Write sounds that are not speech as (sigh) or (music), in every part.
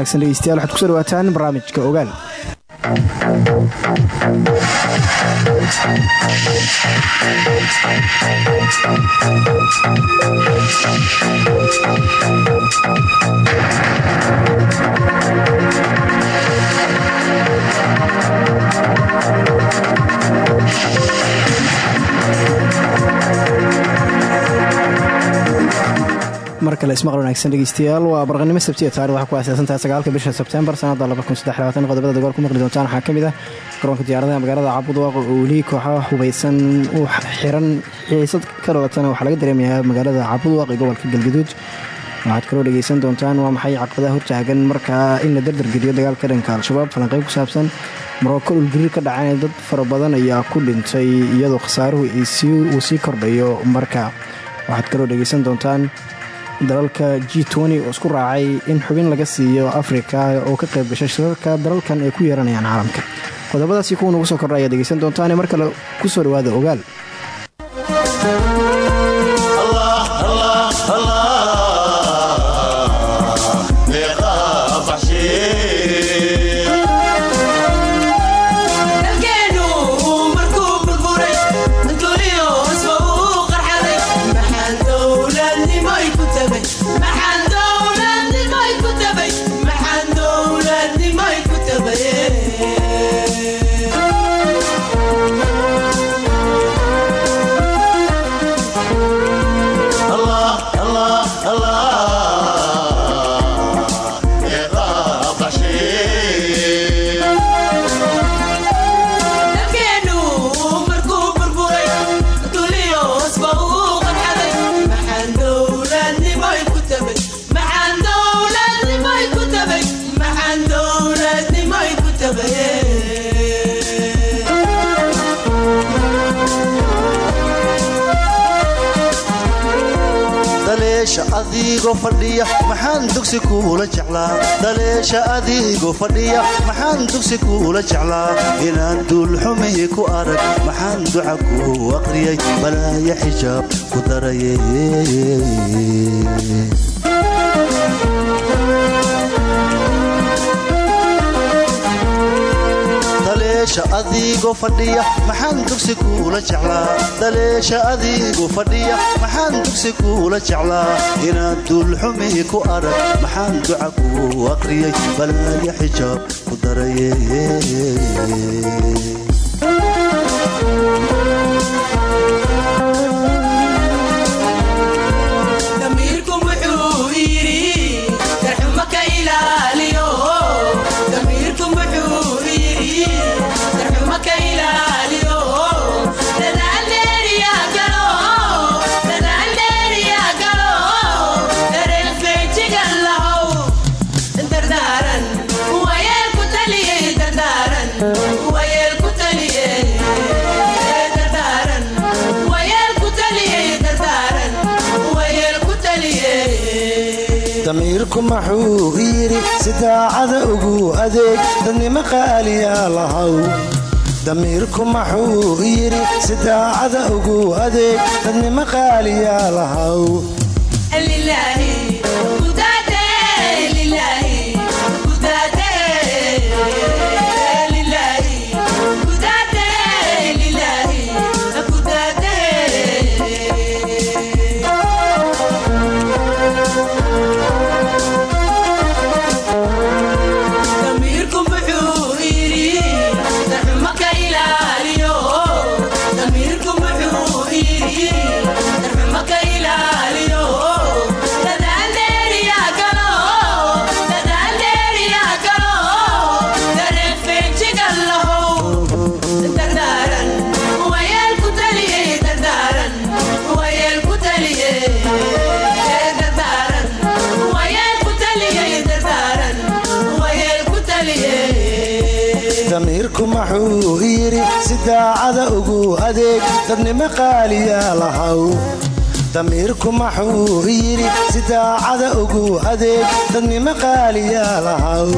wanaagsan dhegeystayaal waxaad ku soo dhawaataan barnaamijka ogaal mar kale ismaqal wanaagsan dhegeystayaal waa barqanimo sabtiya taarikh waxaa ku aasaasantahay sagaalka bisha sebtembar sanada qodobada dagaal ku maqli doontaan waxaa ka ah garoonka diyaaradaha magaalada cabudwaaq oo weli kooxaha hubaysan u xiran xiisad ka dhalatana waxaa laga dareemayaa magaalada cabudwaaq ee gobolka galgaduud waxaad kaloo dhegeysan doontaan waa maxay caqabadaha hortaagan markaa in la dardargeliyo dagaalka dhanka al-shabaab? Falanqeyb ku saabsan maroko dhulgariir ka dhaceen dad fara badan ayaa ku dhintay iyadoo khasaaruhu uu sii kordhayo marka. Waxaad kaloo dhegeysan doontaan dalalka g oo isku raacay in xubin laga siiyo afrika oo ka qayb gashay shirarka dalalkan ay ku yeeranayaan caalamka. Qodobadaasi kuwa nugu soo kordha ayaad dhegeysan doontaan mar kale ku soo dhawaada ogaal adigoo fadhiya maxaan dugsi kuula jeclaa? Daleesha adigoo fadhiya maxaan dugsi kuula jeclaa? Inaan duulxumihi ku arag maxaan duca ku aqriyay balaaya xijaab ku daraye daleesha adigoo fadhiya maxaan dugsi kuula jeclaa? Daleesha adigoo fadhiya maxaan dugsi kuula jeclaa? Inaan duulxumihi ku arag maxaan duca ku aqriyay? Balaaya xijaab ku daraye dadnimo qaaliyaa lahaw. Damiirku maxuu yidhi si daacada ugu adeeg dadnimo qaaliyaa daacada ugu adeeg dadnimo qaaliyaa lahaw. Damiirku maxuu yidhi si daacada ugu adeeg dadnimo qaaliyaa lahaw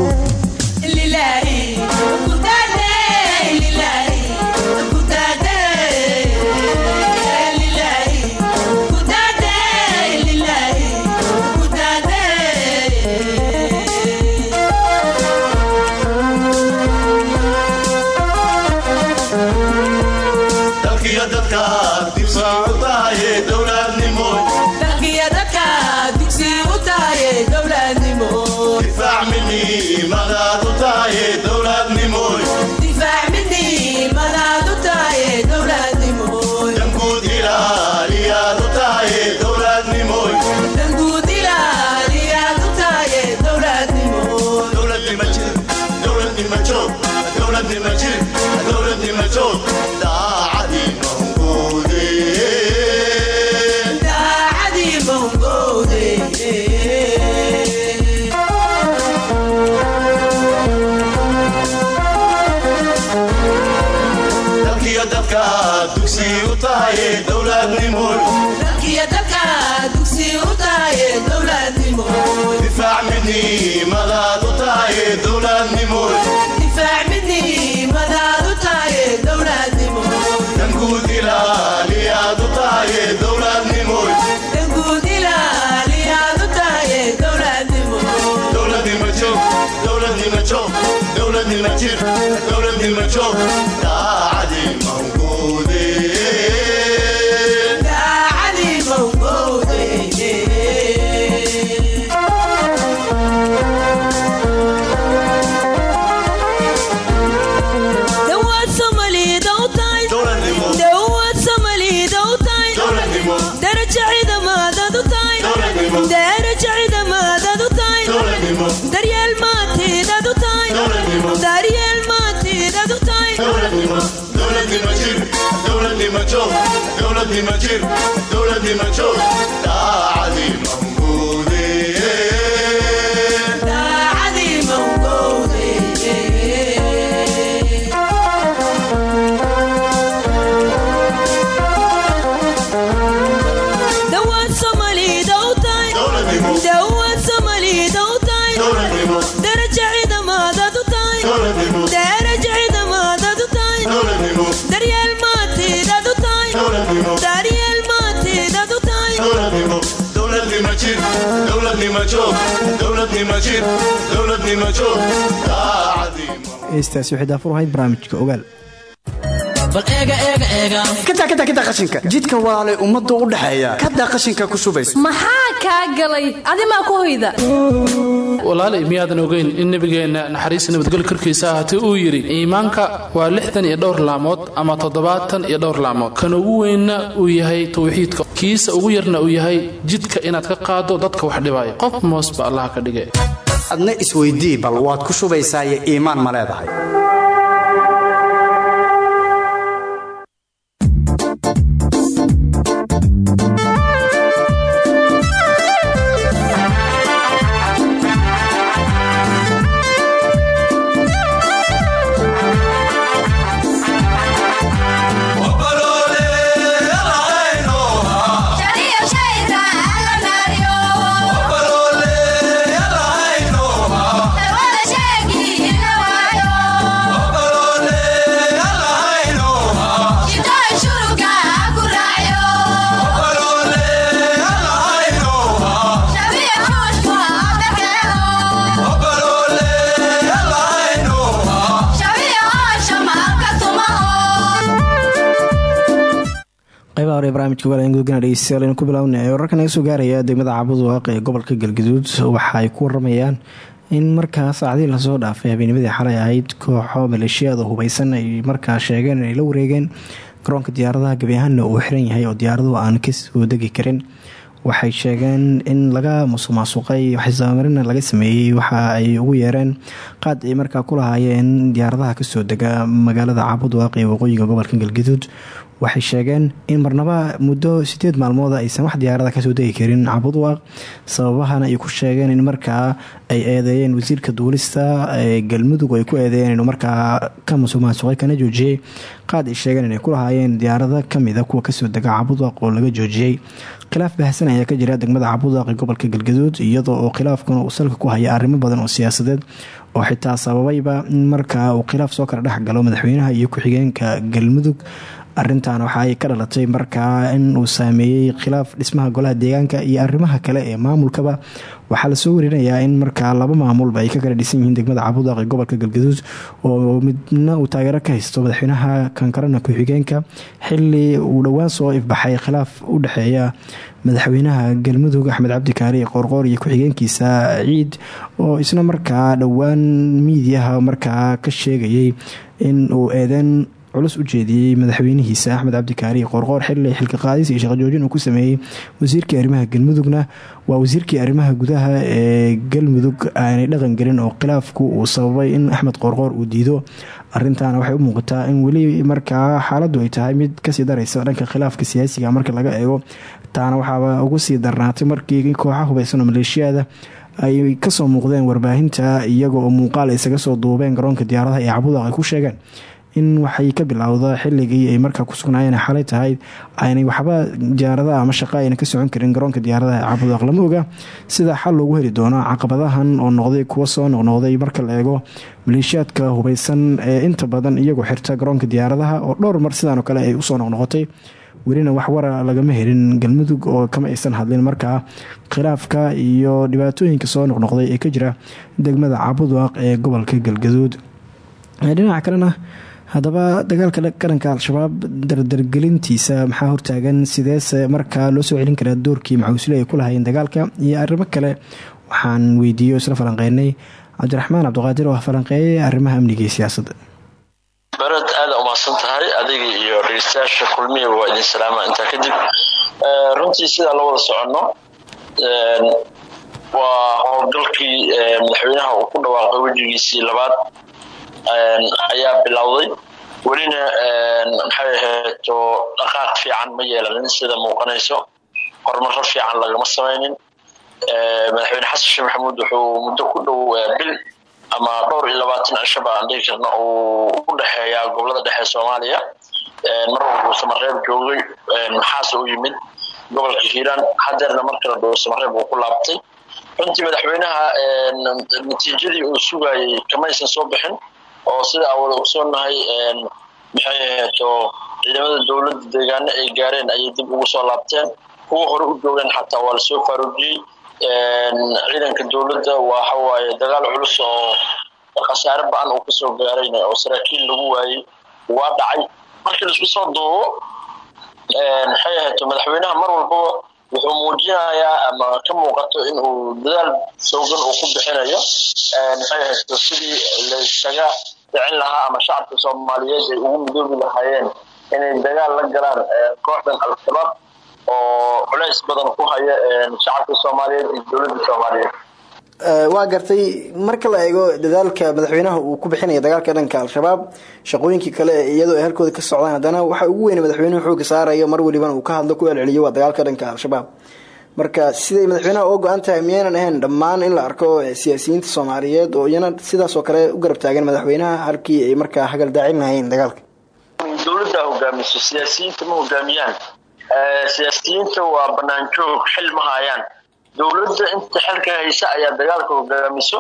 dowladnima heestaasi waxay daafur ahayd barnaamijka ogaal bal eega eega eega kata qashinka. Jidka walaalay ummadda u dhaxeeya kadaa qashinka ku shubaysa maxaa kaa galay? Adimaa ku hoyda? Walaalay miyaadan ogeyn in nebigeenna naxariis nabadgelyo korkiisa ahaatee uu yidhi iimaanka waa lixdan iyo dhowr laamood ama toddobaatan iyo dhowr laamood. Kan ugu weynna uu yahay tawxiidka. Kiisa ugu yarna uu yahay jidka inaad ka qaado dadka wax dhibaya qof moosba allah ka dhige adna isweydii bal waad ku shubaysaayo iimaan ma leedahay barnaamijka ogaal gudgana dhegeystayaal ku bilaabnay wararka naga soo gaaraya degmada caabuduwaaq ee gobolka galgaduud waxa ay ku waramayaan in markaa saacadii la soo dhaafay habeennimadii xalay ahayd kooxo maleeshiyada hubeysan ay markaa sheegeen inay la wareegeen. Garoonka diyaaradaha gebi ahaanna uu xiran yahay oo diyaaraduhu aan ka soo degi karin. Waxay sheegeen in laga musuqmaasuqay waxisamamarina laga sameeyey waxa ay ugu yeereen qaad ay markaa ku lahaayeen diyaaradaha ka soo dega magaalada caabudwaaq ee waqooyiga gobolka galgaduud waxay sheegeen in marnaba muddo sideed maalmood aysan wax diyaarada ka soo degi karin caabudwaaq sababahana ay ku sheegeen in markaa ay eedeeyeen wasiirka duulista galmudug ay ku eedeeyeen inuu markaa ka musuqmaasuqay kana joojiyey. Qaad ay sheegeen inay ku lahaayeen diyaarada kamida kuwa ka soo dega caabudwaaq oo laga joojiyey. Khilaaf baahsan ayaa ka jira degmada caabudwaaq ee gobolka galgaduud iyadoo oo khilaafkuna uu salka ku haya arrimo badan oo siyaasadeed oo xitaa sababayba in markaa uu khilaaf soo kala dhex galo madaxweynaha iyo ku-xigeenka galmudug arintan waxa ay ka dhalatay markaa in uu saameeyey khilaaf dhismaha golaha deegaanka iyo arrimaha kale ee maamulkaba. Waxaa la soo warinayaa in markaa laba maamulba ay ka kala dhisan yihiin degmada cabudaaq ee gobolka galgaduud oo midna uu taageero ka haysto madaxweynaha kankarana ku-xigeenka. Xili uu dhowaan soo ifbaxay khilaaf u dhexeeya madaxweynaha galmudug axmed cabdi kaari qoorqoor iyo ku-xigeenkiisa ciid oo isna markaa dhowaan miidiyaha markaa ka sheegayay in uu eedeyn culus u jeediyey madaxweynihiisa axmed cabdikaari qoorqoor xilli xilka qaadis iyo shaqajoojin uu ku sameeyey wasiirkii arrimaha galmudugna. Waa wasiirkii arrimaha gudaha ee galmudug aanay dhaqan gelin oo khilaafku uu sababay in axmed qoorqoor uu diido. Arintaana waxay u muuqataa in weli markaa xaaladdu ay tahay mid ka sii daraysa dhanka khilaafka siyaasiga marka laga eego. Taana waxaaba ugu sii darnaatay markii kooxa hubaysanoo maleeshiyada ay ka soo muuqdeen warbaahinta iyaga oo muuqaal isaga soo duubeen garoonka diyaaradaha ee cabudaaq ay ku sheegeen in waxay ka bilowda xilligii ay markaa ku sugnaayeen xalay tahay aynay waxba diyaaradaha ama shaqa ka socon karin garoonka diyaaradaha ee cabudaaq lama oga sida xal loogu heli doono caqabadahan oo noqday kuwa soo noqnoqday marka la eego maleeshiyaadka hubeysan ee inta badan iyagoo xirta garoonka diyaaradaha oo dhowr mar sidaanoo kale ay u soo noqnoqotay. Welina wax wara lagama helin galmudug oo kama aysan hadlin markaa khilaafka iyo dhibaatooyinka soo noqnoqday ee ka jira degmada cabudaaq ee gobolka galgaduud. Dhinaca kalena haddaba dagaalka qaranka al-shabaab dardargelintiisa maxaa hortaagan? Sideese markaa loo soo celin karaa doorkii maxuusile ay ku lahayeen dagaalka? Iyo arrimo kale waxaan weydiiyey oo isla falanqeynay. Cabdiraxmaan cabdiqaadir oo ah falanqeeyay arrimaha amniga iyo siyaasadda. Barad aada umahadsan tahay adiga iyo dhegeystayaasha kulmiya waa idin salaama intaa kadib. Runtii sidaa la wada soconno waa howlgalkii madaxweynaha uu ku dhawaaqay wejigiisii labaad ayaa bilowday welina maxay ahayto dhaqaaq fiican ma yeelanin sida muuqanayso. Horumaro fiican lagama samaynin. Madaxweyne xasan sheekh maxamuud wuxuu muddo ku dhow bil ama dhowr iyo labaatan cishaba aan dhigi karna uu u dhexeeyaa gobollada dhexe soomaaliya. Mar walbuu samareeb joogay maxaase u yimid gobolka hiiraan hadeerna mar kale dhow samareeb uu ku laabtay. Runtii madaxweynaha natiijadii uu sugayay kamaysan soo bixin oo sida aan wada ogsoonahay maxay ahaeto ciidamada dowladda deegaano ay gaareen ayay dib ugu soo laabteen. Kuwa hore u joogeen xataa waa la soo faaruujiyey. Ciidanka dowladda waxawaaye dagaal culus oo khasaare ba'an uu ka soo gaarayna oo saraakiil lagu waayey waa dhacay. Markii la isku soo duubo maxay ahaeto madaxweynaha mar walbaba wuxuu muujinayaa ama ka muuqato inuu dadaal soogan uu ku bixinayo maxay ahaeto sidii laysaga dhicin lahaa ama shacabka soomaaliyeed ay ugu midoobi lahaayeen inay dagaal la galaan kooxdan al-shabaab oo culays badan ku haya shacabka soomaaliyeed iyo dowladda soomaaliyeed waa gartay marka la eego dadaalka madaxweynaha uu ku bixinaya dagaalka dhanka al-shabaab shaqooyinkii kale iyadoo ay halkooda ka socdaan haddana waxa ugu weyne madaxweynuhu xooga saarayo mar walibana uu ka hadlo ku celceliyo waa dagaalka dhanka al-shabaab. Marka siday madaxweynaha uga go-an tahay miyaynan ahayn dhammaan in la arko siyaasiyiinta soomaaliyeed oo iyana sidaasoo kale u garab taagan madaxweynaha halkii ay markaa hagal daacin dagaalka. Dowladda hogaamiso siyaasiyiinta ma hogaamiyaan? Siyaasiyiinta waa banaan joog xil ma dowladda inta xilka haysa ayaa dagaalka hogaamiso.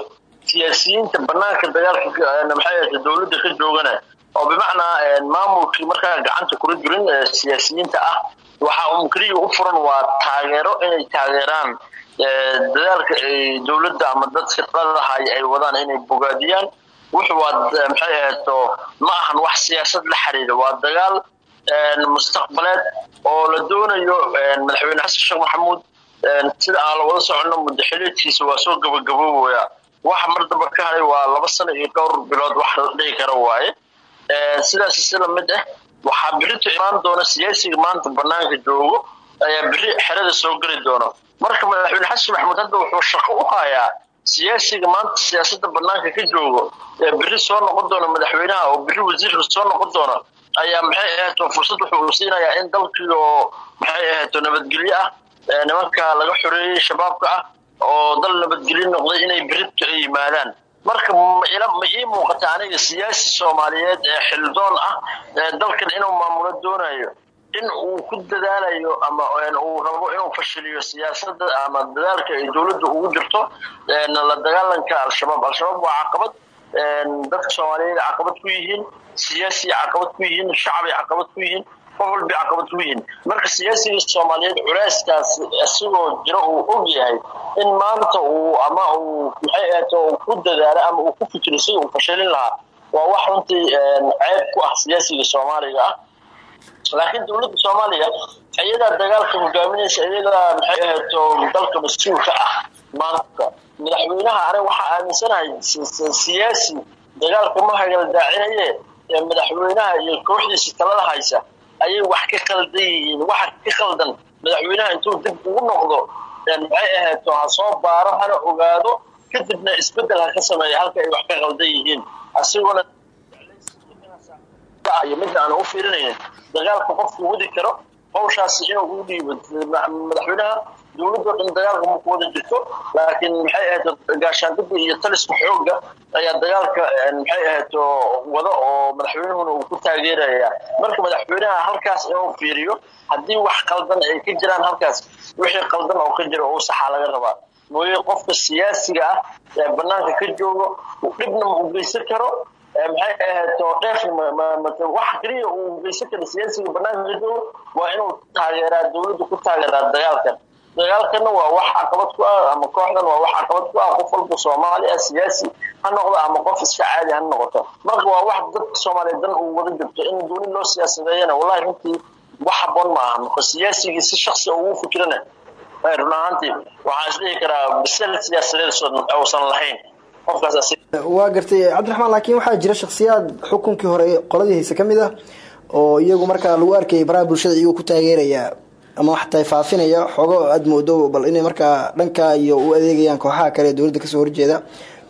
Siyaasiyiinta banaanka dagaalka maxay ahata dowladda ka joogana oo bimacnaa maamulkii markaa gacanta kula jirin siyaasiyiinta ah. Waxa un keliya u furan waa taageero inay taageeraan dadaalka ay dowladda ama dadka taladahay ay wadaan inay bogaadiyaan. Wuxu waa maxay ahayto ma ahan wax siyaasad la xiriira. Waa dagaal mustaqbaleed oo la doonayo madaxweyne xasan sheekh maxamuud sida aan la wada soconno mudaxiliedkiisa waa soo gabagaboobaya waxa mar damba ka haray waa laba sano iyo dhowr bilood wax la dhihi kara waaye. Sidaas si la mid ah waxaa birito imaan doona siyaasiga maanta banaanka joogo ayaa biri xerada soo geli doono. Marka madaxweyne xasan maxamuud hadda wuxuu shaqo u hayaa siyaasiga maanta siyaasada banaanka ka joogo ee biri soo noqon doona madaxweynaha oo biri wasiirka soo noqon doona ayaa maxay ahayto fursad wuxuu siinayaa in dalkii oo maxay ahayto nabadgelyo ah nimanka laga xoreeyey shabaabka ah oo dal nabadgelyo noqday inay biribta ay yimaadaan. Marka ma ii muuqata aniga siyaasi soomaaliyeed ee xildoon ah dalkan inuu maamulo doonayo in uu ku dadaalayo ama uu rabo inuu fashiliyo siyaasada ama dadaalka ay dowladda ugu jirto la dagaalanka al-shabaab. Al-shabaab waa caqabad dadka soomaaliyeed caqabad ku yihiin siyaasi caqabad ku yihiin shacabay caqabad ku yihiin walba caqabad ku yihiin marka siyaasiga soomaaliyeed culeyskaas isagoo jiro uu og yahay in maanta uu ama uu maxay uu ku dadaalo ama uu ku fikiro sida uu fashilin lahaa waa wax runtii ceeb ku ah siyaasiga soomaaliga ah. Laakiin dowladda soomaaliya iyadaa dagaalka hogaaminaysa iyadaa maxay ahayd dalka mas'uulka ah maanta madaxweynaha aniga waxaa aaminsanahay siyaasi dagaalka ma hagaldaacinayee madaxweynaha iyo kooxdiisa talada haysa ayay wax ka khaldan yihiin waxa ka khaldan. Madaxweynaha intuu dib ugu noqdo maxay ahayd ha soo baaro hana ogaado kadibna isbeddel ka sameeya halka ay wax ka khaldan yihiin. Asiguna mid aan u fiirinaynin dagaalka qofku wadi karo hawshaasi inuu u dhiibo madaxweynaha dowladoo dhan dagaalka ma ku wada jirto laakiin maxay ahayd gaashaandida iyo taliska xoogga ayaa dagaalka maxay ahayd wado oo madaxweynuhuna ku taageeraya. Marka madaxweynaha halkaas inuu fiiriyo haddii wax qaldan ay ka jiraan halkaas wixii qaldan oo ka jira oo saxaa laga rabaa. Mooye qofka siyaasiga ah ee banaanka ka joogo dhibna ma u geysan karo maxay ahayd oo dheef wax keliya uu geysan kara siyaasiga banaanka ka joogo waa inuu taageeraa dowladda ku taageeraa dagaalkan dagaalkana waa wax caqabad ku ah ama kooxdan waa wax caqabad ku ah. Qof walba soomaali ah siyaasi ha noqdo ama qof iska caadi ha noqoto. Marka waa wax dadka soomaaliya dan uu wada jirto in gooni loo siyaasadeeyana wallahi runtii wax haboon ma aha. Marka siyaasigii si shaksi ugu fikirana run ahaantii waxaan isdhihi karaa bisal siyaasadeed uusan lahayn. Waa gartay cabdiraxmaan laakiin waxaa jira shaksiyaad xukunkii hore qoladii hayse ah oo iyagu markaa lagu arkayay baraha bulshada ku taageeraya ama xataa faafinaya xoogo aada moodo bal inay markaa dhanka iyo u adeegayaan kooxaha kale ee dowladda ka soo horjeeda.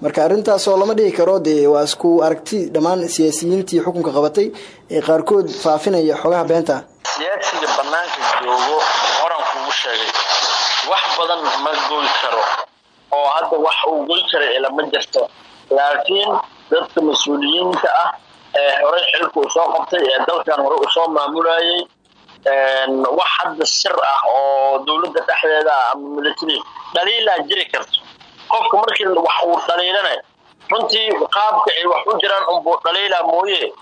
Marka arrintaasoo lama dhigi karo dee waa isku aragti dhammaan siyaasiyiintii xukunka qabatay ee qaarkood faafinaya xoogaha beenta. Siyaasiga banaanka joogo horan kugu sheegay. Wax badan ma goy karo oo hadda wax uu goy kara ilama jirto. Laakiin dadka mas'uuliyiinta ah ee horey xilka uu soo qabtay ee dalkan hore uu soo maamulayay wax hadda sir ah oo dowladda dhexdeeda ah ama military dhaliilaa jiri karto. Qofka markii wax uu dhaliilana runtii qaabka ay wax u jiraan unbuu dhaliilaa mooye.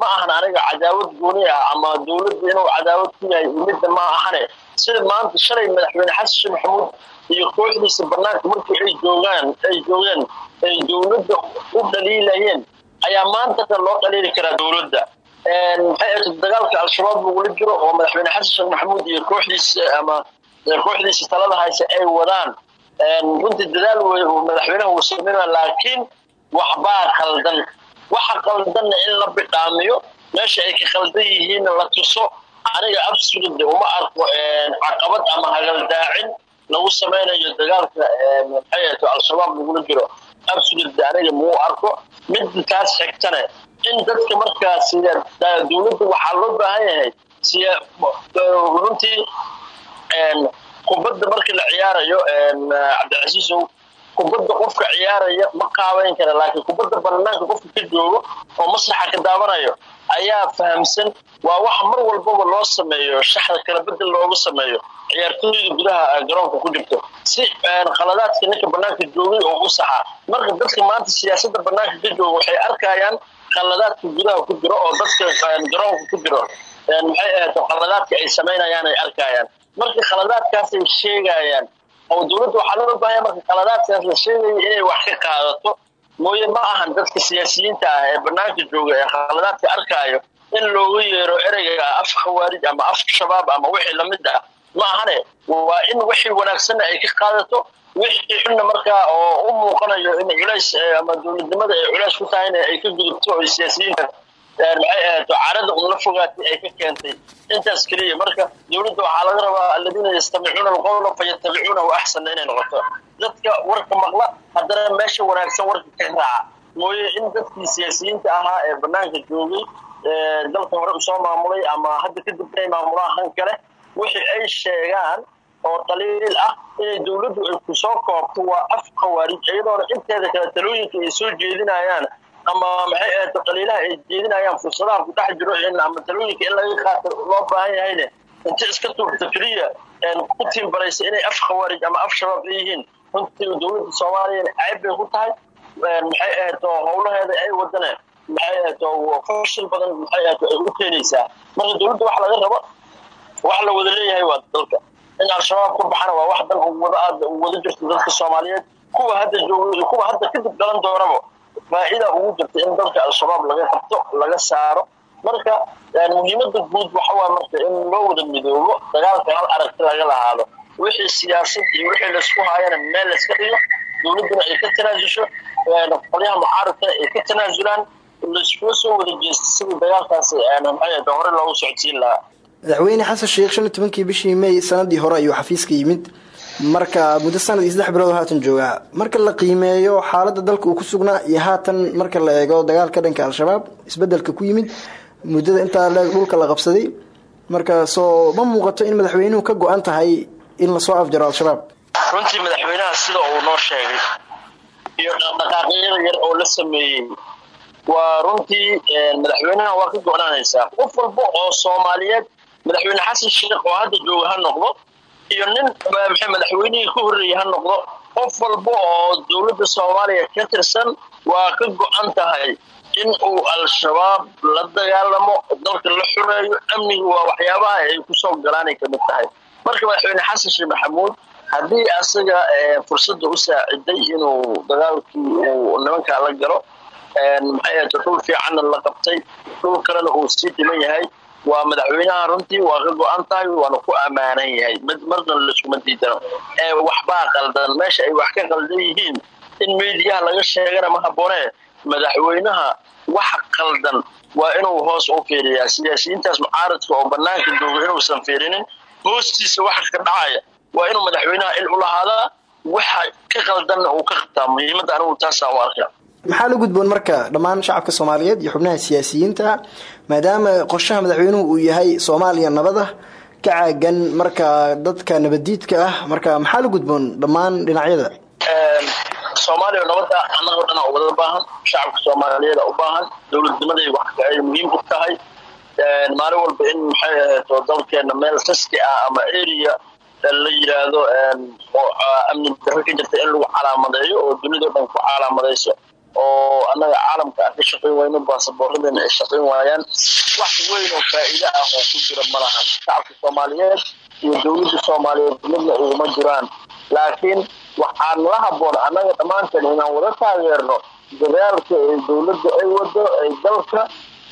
Ma ahan aniga cadaawad gooni ah ama dowladda inuu cadaawad ku yahay midda ma ahane. Sida maanta shalay madaxweyne xasan sheekh maxamuud iyo kooxdiisa banaanka markii ay joogaan ay joogeen ay dowladda u dhaliilayeen ayaa maanta loo dhaliili karaa dowladda ahayd dagaalka al-shabaab lagula jiro oo madaxweyne xasan sheekh maxamuud iyo kooxdiisa ama kooxdiisa talada hayse ay wadaan. Runtii dadaal wey uu madaxweynaha uu sameynaya laakiin waxbaa qaldan waxa qaldanna in la bidhaamiyo meesha ay ka qaldan yihiinna la tuso aniga absolute uma arko caqabad ama hagaldaacin lagu sameynayo dagaalka maxay ahayd al-shabaab lagula jiro. Absolute aniga muu arko. Midda taas xigtane in dadka markaas dowladda waxaa loo baahan yahay runtii kubadda markii la ciyaarayo cabdicasiisow kubadda qofka ciyaaraya ma qaabeyn kara laakiin kubadda banaanka qofka ka joogo oo masraxa ka daawanayo ayaa fahamsan. Waa waxa mar walbaba loo sameeyo shaxda kala bedel loogu sameeyo ciyaartooyda gudaha garoonka ku jirto si khaladaadka ninka banaanka joogay oo u saxa. Marka dadka maanta siyaasadda banaanka ka jooga waxay arkayaan khaladaadka gudaha ku jiro oo dadka garoonka ku jiro maxay ahayd khaladaadka ay samaynayaan ay arkayaan. Marka khaladaadkaasay sheegayaan oo dowladda waxaa loo baahanya marka khaladaadkaas la sheegaya inay wax ka qaadato mooye ma ahan dadka siyaasiyiinta ah ee banaanka jooga ee khaladaadka arkaayo in loogu yeero ereyga af khawaarij ama af shabaab ama wixii la mid ah. Ma ahane waa in wixii wanaagsanna ay ka qaadato wixii xunna markaa oo u muuqanayo in culays ama dowladnimada ay culays ku tahayna ay ka gudubto oo siyaasiyiinta ahayd carada un la fogaatay ay ka keentay. Intaas keliya marka dowladda waxaa laga rabaa aladiina yastamicuuna alqowla fayatabicuunahu axsana inay noqoto. Dadka warka maqla haddana meesha wanaagsan warka ka raaca. Mooye in dadkii siyaasiyiinta ahaa ee banaanka joogay dalka hore u soo maamulay ama hadda kadib inay maamulaan han kale wixii ay sheegaan oo daliil ah inay dowladdu ay ku soo koobto waa af khawaarij inteeda kale talooyinka ay soo jeedinayaan ama maxay ahayd qaliilaha ay jeedinayaan fursadaha ku dhex jiro ama talooyinka in laga qaato loo baahan yahayne inta iska tuurta keliya ku tiimbaraysa inay af khawaarij ama af shabaab leeyihiin. Runtii dowladda soomaaliyana cayb bay ku tahay maxay ahayd oo howlaheeda ay wadane maxay ahaato fashil badan maxay ahaato ay u keenaysaa. Marka dowladda waxa laga rabo wax la wada leeyahay waa dalka in al-shabaab ku baxana waa wax dan wada aad wada jirto dadka soomaaliyeed. Kuwa hadda jooga iyo kuwa hadda kadib galan doonaba faa-ida ugu jirta in dalka al-shabaab laga qabto laga saaro. Marka muhiimada guud waxa waa marka in loo wada midoobo dagaalka hal aragti laga lahaado. Wixii siyaasad iyo wixii la isku haayana meel layska dhigo dowladduna ay ka tanaasusho qolyaha mucaaradkana ay ka tanaasulaan laiskuga soo wada jeesta sidii dagaalkaasi maxay hore loogu socodsiin lahaa madaxweyne xasan sheekh shan tobankii bishii may sanadii hore ayuu xafiiska yimid. Marka muddo sanad iyo saddex bilood oo haatan joogaa marka la qiimeeyo xaaladda dalka uu ku sugnaa iyo haatan marka la eego dagaalka dhanka al-shabaab isbeddelka ku yimid muddada intaa leeg dhulka la qabsaday marka soo ma muuqato in madaxweynuhu ka go-an tahay in la soo afjaro al-shabaab. Runtii madaxweynaha sida uu noo sheegay iyo dhaqdhaqaaqyada yar oo la sameeyey waa runtii madaxweynaha waa ka go-naanaysaa. Qof walba oo soomaaliyeed madaxweyne xasan sheekh oo hadda jooga ha noqdo iyo nin madaxweynihii ka horreeyey ha noqdo qof walba oo dowladda soomaaliya ka tirsan waa ka go-an tahay in uu al-shabaab la dagaalamo dalka la xureeyo amniga waa waxyaabaha ay ku soo galaanay ka mid tahay. Marka madaxweyne xasan sheekh maxamuud haddii asaga fursadda u saaciday inuu dagaalkii uu nimankaa la galo maxay ahayto dhul fiicanna la qabtay? Dhul kalena uu sii dhiman yahay waa madaxweynaha runtii waa ka go-an tahay waana ku ammaanan yahay. Marna laskuma diidano ee waxbaa qaldan. Meesha ay wax ka qaldan yihiin in meediyaha laga sheegana ma habboonee madaxweynaha wax qaldan waa inuu hoos u fiiriyaa. Siyaasiyiintaas mucaaradka oo banaanka jooga inuusan fiirinin hoostiisa waxa ka dhacaya. Waa inuu madaxweynaha il u lahaadaa waxa ka qaldanna uu ka qabtaa. Muhiimadda anigu taasaa u arkaa maxaa la gudboon marka dhammaan shacabka soomaaliyeed iyo xubnaha siyaasiyiinta maadaama qorshaha madaxweynuhu uu yahay soomaaliya nabada ka caagan marka dadka nabadiidka ah. Marka maxaa la gudboon dhammaan dhinacyada? Soomaaliya nabada annagoo dhan oo wada baahan shacabka soomaaliyeed u baahan dowladnimaday wax ay muhiim u tahay. Maalin walba in maxay ahayto dalkeena meel riski ah ama area la yiraahdo oo amni darro jirta in lagu calaamadeeyo oo dunidao dhan ku calaamadayso oo annaga caalamka aan ka shaqayn wayno baasaboorradana ay shaqayn waayaan. Wax weyn oo faa'iide ah oo ku jira ma lahan shacabka soomaaliyeed iyo dowladda soomaaliyeed midna uguma jiraan. Laakiin waxaan la habboon annaga dhammaanteen inaan wada taageerno dadaalka ee dowladda ay wado ay dalka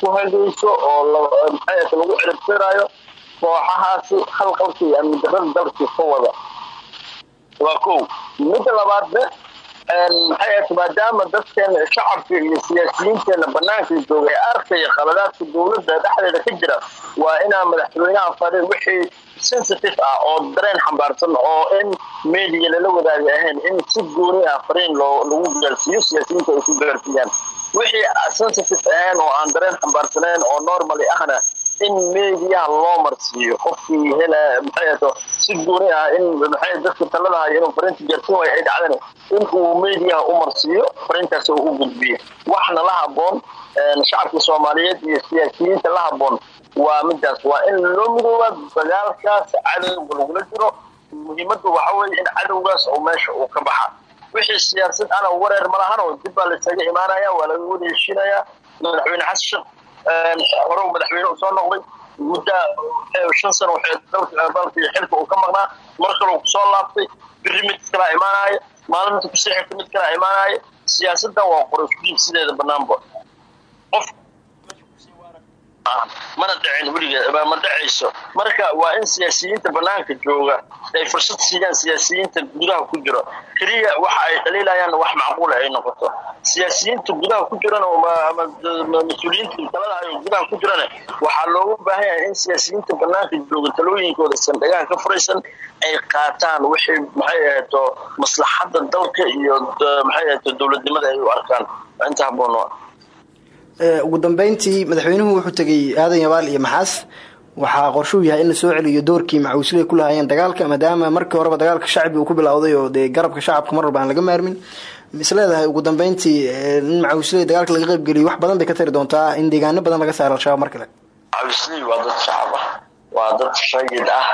ku hagayso oo maxay lagu ciribtiraayo kooxahaasi khalqalka iyo amni darrada dalkii ka wada. Waa kow. Midda labaadne maxay maadaama dadkeena shacabka iyo siyaasiyiinteena banaanka jooga ee arkaya dowladda dhexdeeda ka jira waa inaa madaxweynaha fari wixii sensitive ah oo dareen xambaarsan oo in media lala wadaaga ahayn in si gooni ah fariin lagu gaarsiiyo siyaasiyiinta ay ku gaarsiiyaan. Wixii sensitive ahayn oo aan dareen xambaarsaneyn oo normally ahna in mediyaha loo marsiiyo qofkii ahto si gooni ah in dadka talada hayo inuu fariinta gaarsiin waayo ay dhacdana in uu mediyaha u marsiiyo fariintaas oo u gudbiyo. Waxna la habboon shacabka soomaaliyeed iyo siyaasiyiinta la habboon. Waa midaas waa in loo midooba dagaalkaas cadowga lagula jiro. Muhiimadda waxa weeye in cadowgaas oo meesha uu ka baxa. Wixii siyaasad ana wareer ma lahan oo dib baa laysaga imaanaya waa laga wada heshiinaya madaxweyne xasan hore madaxweyne u soo noqday mudda shan sano xilka uu ka maqnaa. Mar kale ku soo laabtay biri mid kalaa imaanaya maalinta ku sii xigta mid kalaa imaanaya siyaasaddan waa qorosdiib sideeda banaanba qof mana dhicin weligeed ma dhacayso marka waa in siyaasiyiinta banaanka jooga ay fursad siiyaan siyaasiyiinta gudaha ku jiro. Keliya waxa ay dhaliilayaan wax macquula ay noqoto. Siyaasiyiinta gudaha ku jirana mas'uuliyiinta talada hayo gudaha ku jirana waxaa loogu baahan yahay in siyaasiyiinta banaanka jooga talooyinkooda sandhagaha ka furaysan ay qaataan wixii maxay ahayto maslaxadda dalka iyo maxay ahayto dowladnimada ay u arkaan. Inta habboon ugu dambeyntii madaxweynuhu wuxuu tegay aadan yabaal iyo maxaas. Waxaa qorshuu yahay in la soo celiyo doorkii macawisley ku lahaayeen dagaalka maadaama markii horeba dagaalka shacbi uu ku bilowday oo dee garabka shacabka mar walba aan laga maarmin. Isleedahay ugu dambeyntii in macawisley dagaalka laga qaybgeliyo wax badan bay ka tari doontaa in deegaano badan laga saaro al-shabaab mar waa dad shacab ah. Waa dad rayid ah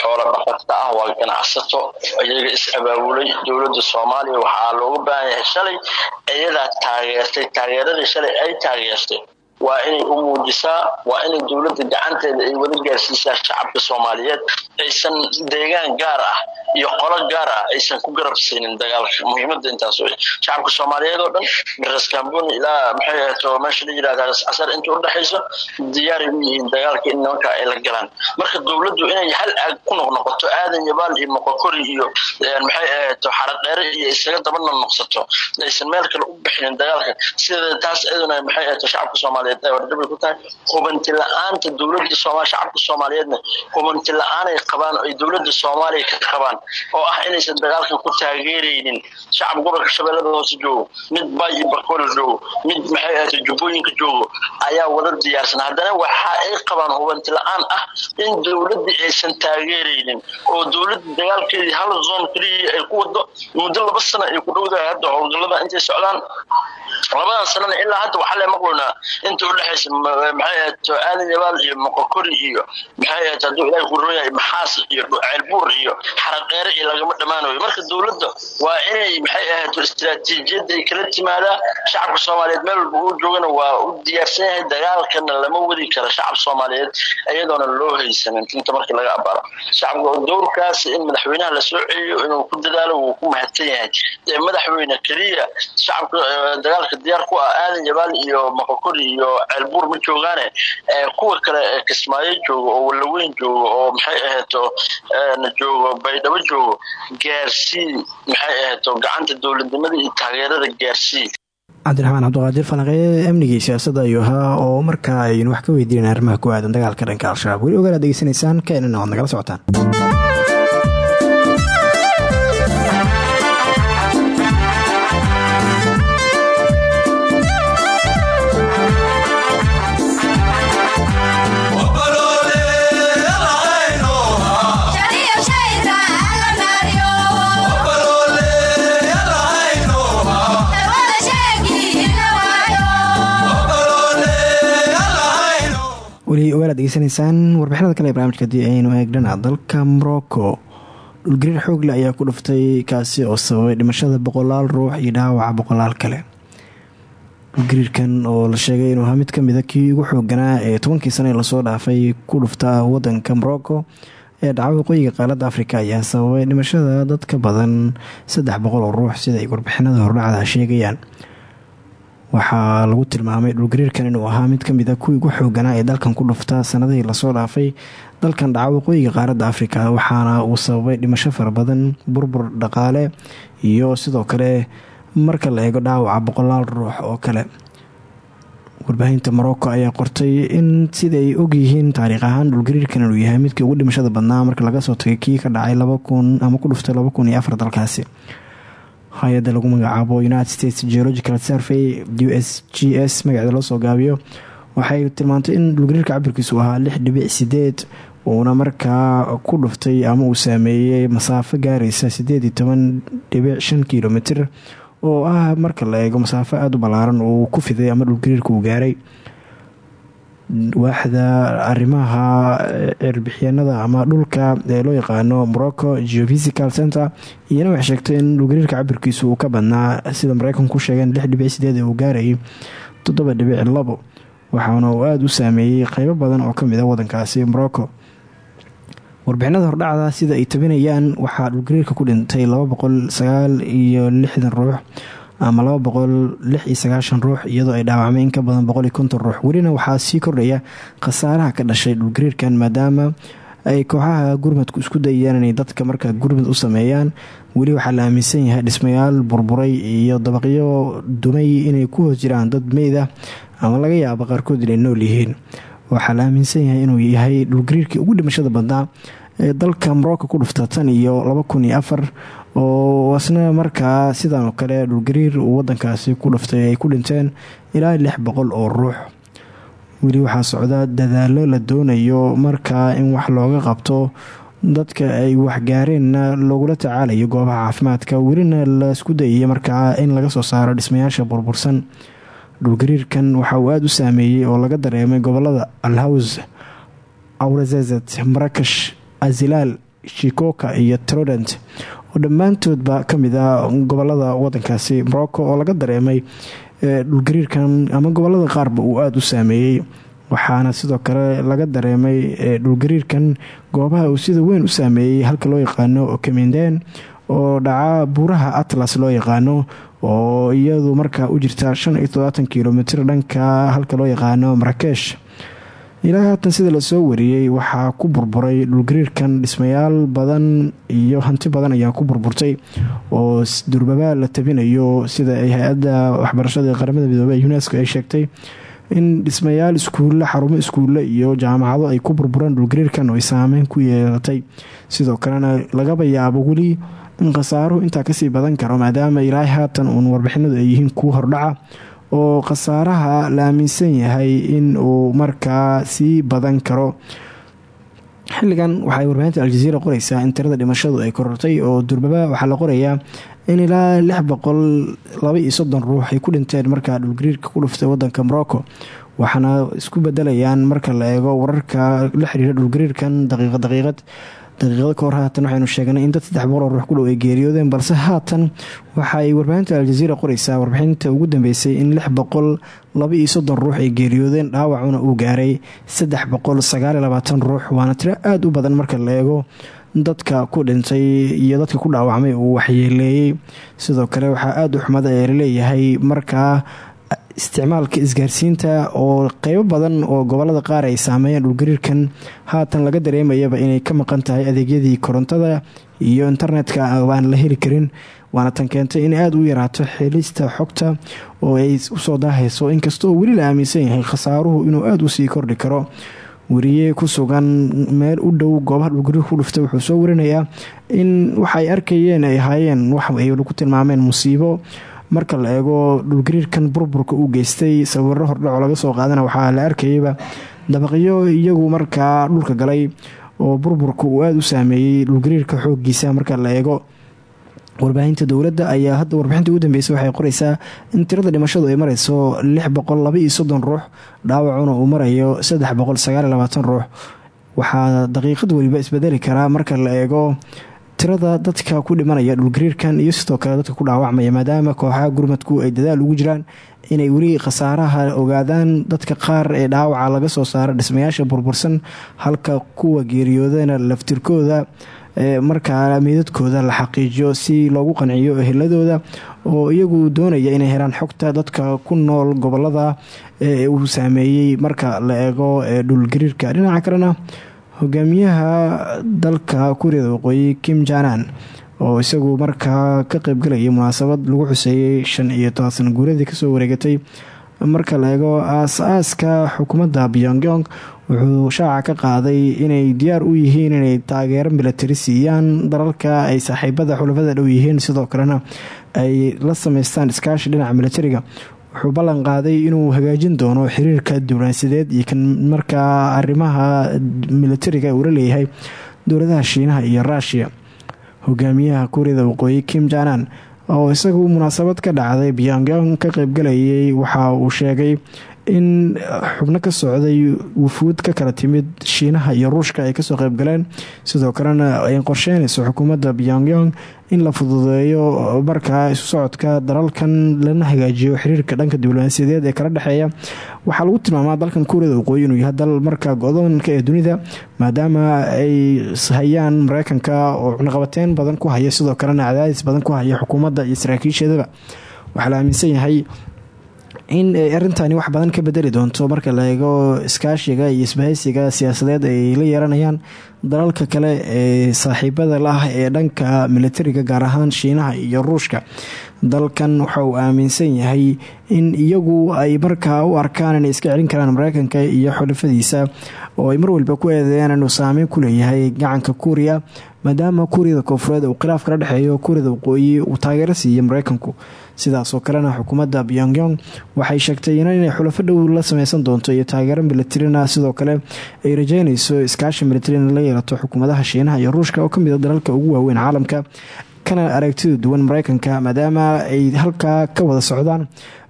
xoolo dhaqato ah waa ganacsato iyaga is abaabulay dowladda soomaaliya. Waxaa looga baahan yahay shalay iyadaa taageertay taageeradii shalay ay taageertay waa inay u muujisaa waa inay dowladda gacanteeda ay wada gaarsiisaa shacabka soomaaliyeed aysan deegaan gaar ah iyo qolo gaar ah aysan ku garab siinin dagaalka muhiimada intaas wey shacabka soomaaliyeed oo dhan garaskambooni ilaa maxay ahto meesha la yidhahda casar inta udhexayso diyaaray u yihiin dagaalka in nimanka ay la galaan. Marka dowladdu inay hal aag ku noqnoqoto aadan yabaal iyo moqokori iyo maxay ahto xaradheere iyo isaga daba noqnoqsato aysan meel kale u bixinin dagaalka. Sida taas iyaduna maxay ahto shacabka soomaaliyeed ay wardhabay ku hubanti la'aanta dowladda sooma shacabka soomaaliyeedna hubanti la'aanay qabaan ay dowladda soomaaliya ka qabaan oo ah inaysan dagaalkan ku taageeraynin. Shacab gobolka shabeellada hoose joogo mid bay iyo joogo mid maxay ahata jubbooyinka joogo ayaa wada diyaarsan. Haddana waxa ay qabaan hubanti la'aan ah in dowladdii aysan taageeraynin oo dowladda dagaalkeedii hal zone keliya ay ku wado muddo laba sano ay ku dhowdahay hadda howlgallada intay socdaan labadan sanana ilaa hadda waxaa le maqloynaa inta udhexaysa maxay yabaal iyo moqokori iyo maxay ahto hadduu ilaahi ku roon yahay maxaas iyo ceelbuur iyo xaradheere iyo lagama dhammaanayo. Marka dowladda waa inay maxay ahaato istiraatiijiyadda ay kala timaadaa shacabka soomaaliyeed meel walba uu joogana waa u diyaarsan yahay dagaalkana lama wadi karo shacab soomaaliyeed iyadoona loo haysanin inta markii laga abaaro shacabka dowrkaas in madaxweynaha la soo celiyo inuu ku dadaalo wuu ku mahadsan yahay. Ee madaxweyne keliya shacabka diyaar ku ah aadan yabaal iyo moqokori iyo ceelbuur ma joogaane kuwa kale ee kismaayo joogo oo wallaweyn joogo oo maxay ahaato joogo baydhabo joogo gaarsii maxay ahaato gacanta dowladnimada iyo taageerada gaarsii cabdiraxmaan cabdiqaadir falanqeeye amnigii siyaasadda ayuu ahaa oo markaa aynu wax ka weydiineen arrimaha ku aadan dagaalka dhanka al-shabaab. Weli ogaalaad degeysanaysaan keenana waad nagala socotaan weli ogaalaad degeysanaysaan warbixinada kale ee barnamijka haddii aynu eegdhana dalka morocco dhulgariir xoogle ayaa ku dhuftay kaasi oo sababay dhimashada boqolaal ruux iyo dhaawaca boqolaal kale. Dhulgariirkan oo la sheegay inuu ahaa mid kamida kii ugu xooganaa ee tobankii sane la soo dhaafay ku dhufta wadanka morocco ee dhaca waqooyiga qaaladda afrika ayaa sababay dhimashada dad ka badan saddex boqol oo ruux sida ay warbixinada hordhacda sheegayaan waxaa lagu tilmaamay dhulgariirkan inuu ahaa mid ka mid a kuwii ugu xooganaa ee dalkan ku dhufta sanadihii la soo dhaafay. Dalkan dhaca waqooyiga qaaradda afrika waxaana uu sababay dhimasho fara badan burbur dhaqaale iyo sidoo kale marka la eego dhaawaca boqolaal ruux oo kale. Warbaahinta morocco ayaa qortay in siday ogyihiin taariikh ahaan dhulgariirkan inuu yahay midkii ugu dhimashada badnaa marka laga soo tagay kii ka dhacay ama ku dhuftay dalkaasi hay'adda lagu magacaabo united states geological survey u s g s magaceeda loo soo gaabiyo waxay tilmaantay in dhulgariirka cabirkiisu ahaa lix dhibic sideed uuna markaa ku dhuftay ama uu saameeyey masaafo gaaraysa sideed iyo toban dhibic shan kilomitr oo ah marka la eego masaafo aada u ballaaran uu ku fiday ama dhulgariirka uu gaaray waaxda arrimaha cirbixyanada ama dhulka ee loo yaqaano morocco geophysical center. Iyana waxay sheegtay in dhulgariirka cabirkiisu uu ka badnaa sida mareykanku ku sheegeen lix dhibic sideed uu gaarayay toddoba dhibic labo waxaana uu aada u saameeyey qeybo badan oo ka mid a wadankaasi morocco. Warbixinada hordhacda sida ay tabinayaan waxaa dhulgariirka ku dhintay laba boqol sagaal iyo lixdan ruux ama laba boqol lix iyo sagaashan ruux iyadoo ay dhaawacmay in ka badan boqol iyo konton ruux. Welina waxaa sii kordhaya khasaaraha ka dhashay dhulgariirkan maadaama ay kooxaha gurmadku isku dayayaan inay dadka markaa gurmad u sameeyaan. Weli waxaa la aaminsan yahay dhismayaal burburay iyo dabaqyo dumay inay ku hoos jiraan dad meyd ah ama laga yaabo qaarkood inay nool yihiin. Waxaa la aaminsan yahay inuu yahay dhulgariirkii ugu dhimashada badnaa ee dalka morocco ku dhufta tan iyo laba kun iyo afar oo asna markaa sidan oo kale dhulgariir uu wadankaasi ku dhuftay ay ku dhinteen ilaa lix boqol oo ruux. Weli waxaa socda dadaalo la doonayo markaa in wax looga qabto dadka ay waxgaareenna lagula tacaalayo goobaha caafimaadka. Welina la isku dayaya markaa in laga soo saaro dhismayaasha burbursan. Dhulgariirkan waxa uu aada u saameeyey oo laga dareemay gobollada alhaws awrazazat marakash azilaal shikoka iyo trodent oo dhammaantoodba ka mid ah gobollada wadankaasi morocco oo laga dareemay dhulgariirkan ama gobollada qaarba uu aada u saameeyey. Waxaana sidoo kale laga dareemay dhulgariirkan goobaha uu sida weyn u saameeyey halka loo yaqaano kamindeen oo dhaca buuraha atlas loo yaqaano oo iyadu markaa u jirta shan iyo dhanka halka loo yaqaano marakesh ilaa haatan sida la soo wariyey waxaa ku burburay dhulgariirkan dhismayaal badan iyo hanti badan ayaa ku burburtay oo durbaba la tabinayo sida ay hay'adda waxbarashada ee qaramada midoobey unesco ay sheegtay in dhismayaal iskuulle xarumo iskuulle iyo jaamacado ay ku burbureen dhulgariirkan oo saameyn ku yeelatay. Sidoo kalena lagaba yaabo weli in khasaaruhu intaa ka sii badan karo maadaama ilaahay haatan uun warbixinadu ay yihiin kuwa hordhaca oo khasaaraha la aaminsan yahay in uu markaa sii badan karo. Xilligan waxay warbaahinta aljaziira qoreysaa in tirada dhimashadu ay korortay oo durbaba waxaa la qorayaa in ilaa lix boqol laba soddon ruux ay ku dhinteen markaa dhulgariirka ku dhuftay wadanka morocco waxaana isku bedelayaan marka la eego wararka la xiriira dhulgariirkan daqiiqa daqiiqad daqiiqada ka hor haatan waxaynu sheegnay in dad saddex boqol oo ruux ku dhow ay geeriyoodeen balse haatan waxaay warbaahinta aljaziira qoreysaa warbixinta ugu dambeysay in lix boqol laba iyo soddon ruux ay geeriyoodeen. Dhaawacuna uu gaaray saddex boqol sagaaliyo labaatan ruux waana tiro aada u badan marka la eego dadka ku dhintay iyo dadka ku dhaawacmay uu waxyeeleeyey. Sidoo kale waxaa aada u xumada ee la leeyahay markaa isticmaalka isgaarsiinta oo qeybo badan oo gobollada qaar ay saameeyeen dhulgariirkan. Haatan laga dareemayaba inay ka maqan tahay adeegyadii korontada iyo internetka aan la heli karin. Waana tan keentay in aada u yaraato xelista xogta oo ay u soo daahayso inkastoo weli la aaminsan yahay khasaaruhu inuu aada u sii kordhi karo. Wariye ku sugan meel u dhow goobaha dhulgariir ku dhuftay wuxuu soo warinayaa in waxay arkayeen ay ahaayeen wax ay ku tilmaameen musiibo marka la eego dhulgariirkan burburka uu geystay sawiro hordhaco laga soo qaadana waxaa la arkayaba dabaqyo iyagu markaa dhulka galay oo burburka uu aada u saameeyey dhulgariirka xoogiisa marka la eego warbaahinta dowladda ayaa hadda warbixinta ugu dambeysay waxay qoreysaa in tirada dhimashadu ay mareyso lix iyo ruux dhaawacuna uu marayo saddex boqol sagaaliyo labaatan ruux. Waxaa daqiiqad weliba isbedeli karaa marka la eego tirada dadka ku dhimanaya dhulgariirkan iyo sidoo kale dadka ku dhaawacmaya maadaama kooxaha gurmadku ay dadaal ugu jiraan inay weli khasaaraha ogaadaan. Dadka qaar ee dhaawaca laga soo saara dhismayaasha burbursan halka kuwa geeriyoodana laftirkooda markaa meydadkooda la xaqiijiyo si loogu qanciyo eheladooda oo iyagu doonaya inay helaan xogta dadka ku nool gobollada ee uu saameeyey marka la eego dhulgariirka dhinaca kalena hogaamiyaha dalka kuuriyada waqooyi kim janan oo isagu markaa ka qeybgalayay munaasabad lagu xuseeyey shan iyo toban sana guuradii ka soo wareegatay marka la eego aas-aaska xukuumadda pyongyong wuxuu shaaca ka qaaday inay diyaar u yihiin inay taageero milatari siiyaan dalalka ay saaxiibada xulafada dhow yihiin. Sidoo kalena ay la sameystaan iskaashi dhinaca milatariga wuxuu ballan qaaday inuu hagaajin doono xiriirka diblomaasiyadeed iyo kan markaa arrimaha milatariga uu la leeyahay dowladaha shiinaha iyo ruushiya hogaamiyaha kuuriyada waqooyi kim janan oo isagu munaasabad ka dhacday pyongyong ka qeybgalayay waxa uu sheegay in xubno ka socday wufuud ka kala timid shiinaha iyo ruushka ay ka soo qeybgaleen sidoo kalena ay qorsheynayso xukuumadda pyongyong in la fududeeyo markaa isu socodka dalalkan lana hagaajiyo xiriirka dhanka diblomaasiyadeed ee kala dhexeeya waxaa lagu tilmaamaa dalkan kuuriyada waqooyi inuu yahay dal markaa go-doonka ee dunida maadaama ay hayaan mareykanka oo cunaqabateyn badan ku haya sidoo kalena cadaadis badan ku haya xukuumadda iyo saraakiisheedaba waxaa la aaminsan yahay in ay arintani wax badan ka bedeli doonto marka la eego iskaashiga iyo isbahaysiga siyaasadeed ay la yeeranayaan dalalka kale ee saaxiibada lah ee dhanka militariga gaar ahaan shiinaha iyo ruushka. Dalkan waxa uu aaminsan yahay in iyagu ay markaa u arkaan inay iska celin karaan mareykanka iyo xulafadiisa oo ay mar walba ku eedeeyaan inuu saameyn ku leeyahay gacanka kuuriya maadaama kuuriyada koonfureed uu khilaaf kala dhexeeyo kuuriyada waqooyi uu taageero siiya mareykanku sidaasoo kalena xukuumadda pyongyong waxay sheegtay inay xulafo dhow la sameysan doonto iyo taageero militarina sidoo kale ay rajeynayso iskaashi militarina la yeelato xukuumadaha shiinaha iyo ruushka oo ka mid a dalalka ugu waaweyn caalamka. Kana aragtida duwan mareykanka maadaama ay halkaa ka wada socdaan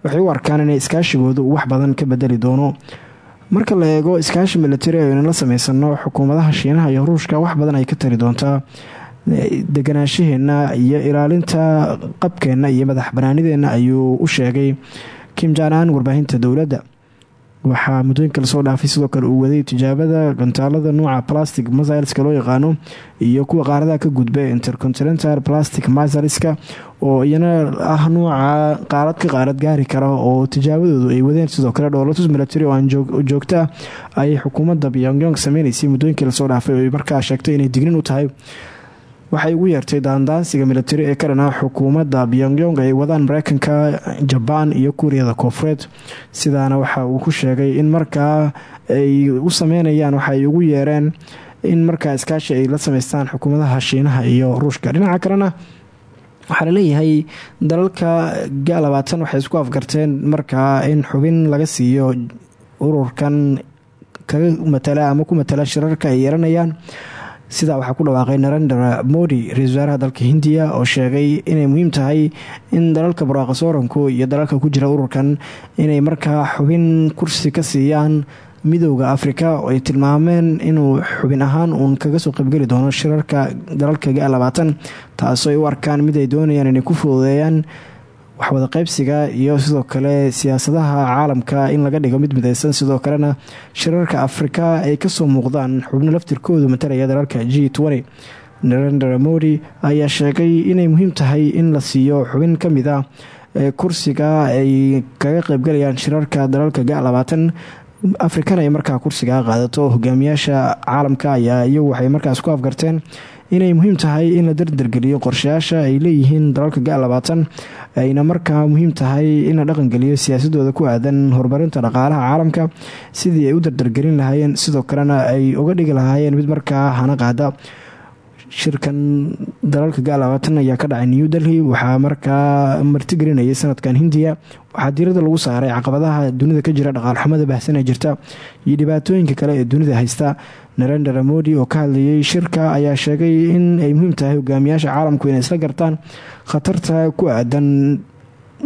waxay u arkaan inay iskaashigooda uu wax badan ka bedeli doono. Marka la eego iskaashi militari aynu la sameysano xukuumadaha shiinaha iyo ruushka wax badan ay ka tari doontaa deganaanshaheena iyo ilaalinta qabkeena iyo madax banaanideena ayuu u sheegay kim jaan-an warbaahinta dowladda. Waxaa muddooyinka la soo dhaafay sidoo kale uu waday tijaabada gantaalada nuuca plastic misilska loo yaqaano iyo kuwa qaaradaha ka gudba intercontinental plastic misilska oo iyana ah nuuca qaarad ka qaarad gaari kara oo tijaabadoodu ay wadeen. Sidoo kale dhoolatus military oo aan joogta ayay xukuumadda pyongyong sameynaysay muddooyinkii la soo dhaafay oo markaa sheegtay inay dignin u tahay waxay ugu yeertay daandaansiga militari ee ka dhana xukuumadda pyongyong ay wadaan mareykanka jabaan iyo kuuriyada koofureed sidaana waxa uu ku sheegay in markaa ay u sameynayaan waxaay ugu yeereen in markaa iskaashi ay la sameystaan xukuumadaha shiinaha iyo ruushka. Dhinaca kalena waxaa la leeyahay dalalka labaatan waxay isku afgarteen markaa in xubin laga siiyo ururkan kaga matala ama ku matala shirarka ay yeelanayaan sidaa waxaa ku dhawaaqay narendra modi ra'isul wasaaraha dalka hindiya oo sheegay inay muhiim tahay in dalalka baraaqa sooranku iyo dalalka ku jira ururkan inay markaa xubin kursi ka siiyaan midooda afrika oo ay tilmaameen inuu xubin ahaan uun kaga soo qaybgeli doono shirarka dalalka ga labaatan taasoo ay u arkaan mid ay doonayaan inay ku fududeeyaan waxwada qaybsiga iyo sidoo kale siyaasadaha caalamka in laga dhigo mid mideysan sidoo kalena shirarka afrika ay ka soo muuqdaan xubno laftirkoodu matalaya dalalka g narendra modi ayaa sheegay inay muhiim tahay in la siiyo xubin ka mid ah kursiga ay kaga qeybgalayaan shirarka dalalka labaatan. Afrikana ay markaa kursiga qaadato. Hogaamiyaasha caalamka ayaa iyagu waxay markaas ku afgarteen inay muhiim tahay in la dardargeliyo qorshayaasha ay leeyihiin dalalka ga ayna markaa muhiim tahay in la dhaqangeliyo siyaasadooda ku aadan horumarinta dhaqaalaha caalamka. Sidii ay u dardargelin lahaayeen sidoo kalena ay uga dhigi lahaayeen mid markaa hana qaada. Shirkan dalalka ga ayaa ka dhacay new delhi waxaa markaa martigelinayay sanadkan hindiya. Waxaa diirada lagu saaray caqabadaha dunida ka jira dhaqaalxumada baahsan ee jirta iyo dhibaatooyinka kale ee dunida haysta narendra modi oo ka hadlayay shirka ayaa sheegay in ay muhiim tahay hogaamiyaasha caalamku inay isla gartaan khatarta ku aadan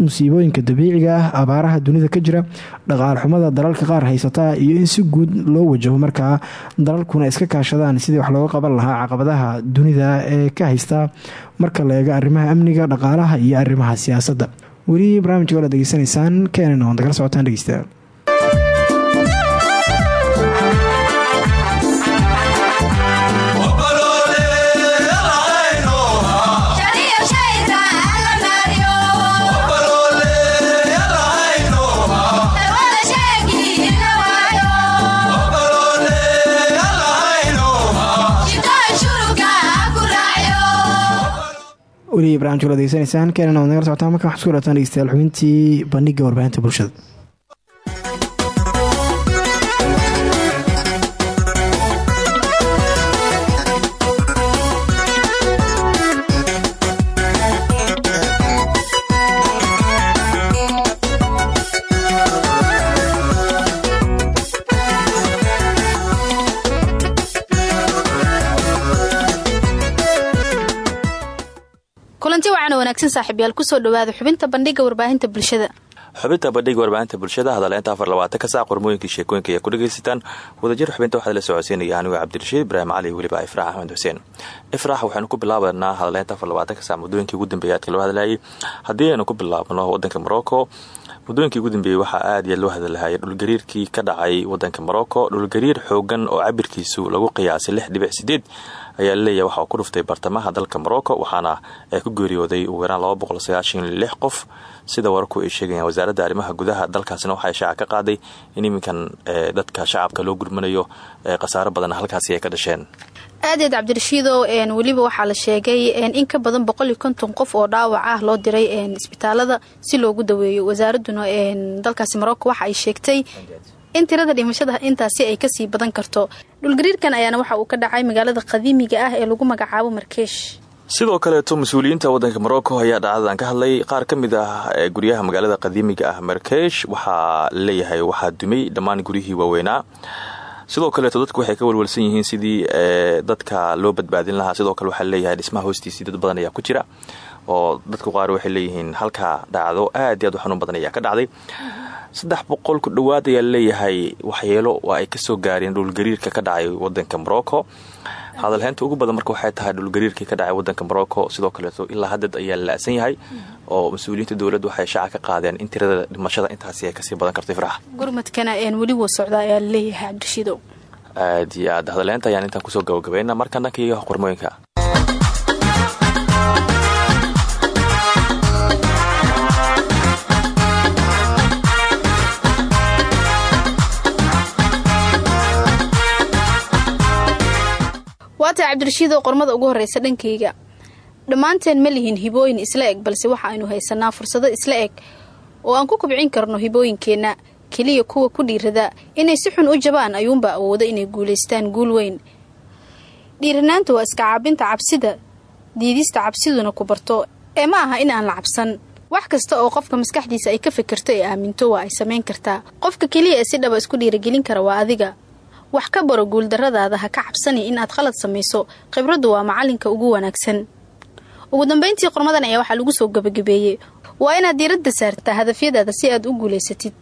musiibooyinka dabiiciga ah abaaraha dunida ka jira dhaqaal xumada dalalka qaar haysata iyo in si guud loo wajaho markaa dalalkuna iska kaashadaan. Sidii wax looga qaban lahaa caqabadaha dunida ee ka haysta marka la eego arrimaha amniga dhaqaalaha iyo arrimaha siyaasadda. Weli barnaamijka ola degeysanaysaan keenan oon socotaan dhegeystayaal weli barnamijka la degeysanaysaan keenan ood nagala socotaan marka waxad dhataan dhegeystayaal xubintii bandhiga warbaahinta bulshada wanaagsan saaxiibyaal ku soo dhawaada xubinta bandhiga warbaahinta bulshada. Xubinta bandhiga warbaahinta bulshada hadaleynta afar labaatan ka saac qormooyinkii sheekooyinka ayaa ku dhagaysataan wadajir xubinta waxaad la socodsiinaya anigo cabdirashiid ibraahim cali weliba ifraax axmed xuseen. Ifraax waxaynu ku bilaabanaa hadaleynta afar labaatan ka saac ugu dambeeya aadka loo hadlayay haddii aynu ku bilaabno wadanka morocco muddooyinkii ugu dambeeyey waxaa aad iyo loo hadalahayay dhulgariirkii ka dhacay wadanka morocco dhulgariir xoogan oo cabirkiisu lagu qiyaasay lix dhibic sideed ayaa la leeyahay waxa uu ku dhuftay bartamaha dalka morocco waxaana ay ku geeriyooday ugu yaraan laba boqol sagaashan lix qof. Sida wararku ay sheegayaan wasaaradda arrimaha gudaha dalkaasina waxay shaaca ka qaaday in iminkan dadka shacabka loo gurmanayo khasaaro badan halkaasi ay ka dhasheen. Aadeed cabdirashiidow weliba waxaa la sheegay in ka badan boqol iyo konton qof oo dhaawac ah loo diray isbitaalada si loogu daweeyo wasaaraduna dalkaasi morocco waxa ay sheegtay in tirada dhimashada intaasi ay ka sii badan karto. Dhulgariirkan ayaana waxa uu ka dhacay magaalada qadiimiga ah ee lagu magacaabo markeesh sidoo kaleeto mas'uuliyiinta wadanka morocco ayaa dhacdadan ka hadlay qaar ka mid ah guryaha magaalada qadiimiga ah markeesh waxaa la leeyahay waxaa dumay dhammaan guryihii waaweynaa. Sidoo kaleeto dadku waxay ka walwalsan yihiin sidii dadka loo badbaadin lahaa. Sidoo kale waxaa leeyahay dhismaha hoostiisii dad badan ayaa ku jira oo dadku qaar waxay leeyihiin halkaa dhacdo aad iyo aad u xanuun badan ayaa ka dhacday saddex boqol ku dhowaad ayaa leeyahay waxyeelo waa ay ka soo gaareen dhulgariirka ka dhacay wadanka morocco. Hadalheynta ugu badan marka waxay tahay dhulgariirkii ka dhacay wadanka morocco sidoo kaleeto ilaa haddad ayaa la la-san yahay oo mas'uuliyiinta dowladdu waxay shaaca ka qaadeen in tirada dhimashada intaasi ay ka sii badan kartay farax gurmadkana een weli wuu socdaa ayaa la leeyahay cabdirashiidow aad iyo aad. Hadalheynta ayaan intaan ku soo gabagabayna markaan dhankaiyo qormooyinka waata cabdirashiidow qormada ugu horreysa dhankayga. Dhammaanteen ma lihin hibooyin isla eg balse waxa aynu haysanaa fursado isla eg oo aan ku kubcin karno hibooyinkeenna. Keliya kuwa ku dhiirada inay si xun u jabaan ayuunbaa awooda inay guulaystaan guul weyn. Dhiiranaanta waa iska caabinta cabsida diidista cabsiduna ku barto ee ma aha in aan la cabsan. Wax kasta oo qofka maskaxdiisa ay ka fikirto ee aaminto waa ay samayn kartaa. Qofka keliya ee si dhaba isku dhiiragelin kara waa adiga wax ka baro guuldarradaada ha ka cabsani in aad khalad samayso. Khibraddu waa macalinka ugu wanaagsan. Ugu dambayntii qormadan ayaa waxaa lagu soo gebagabeeyey waa inaad diiradda saartaa hadafyadaada si aad u guulaysatid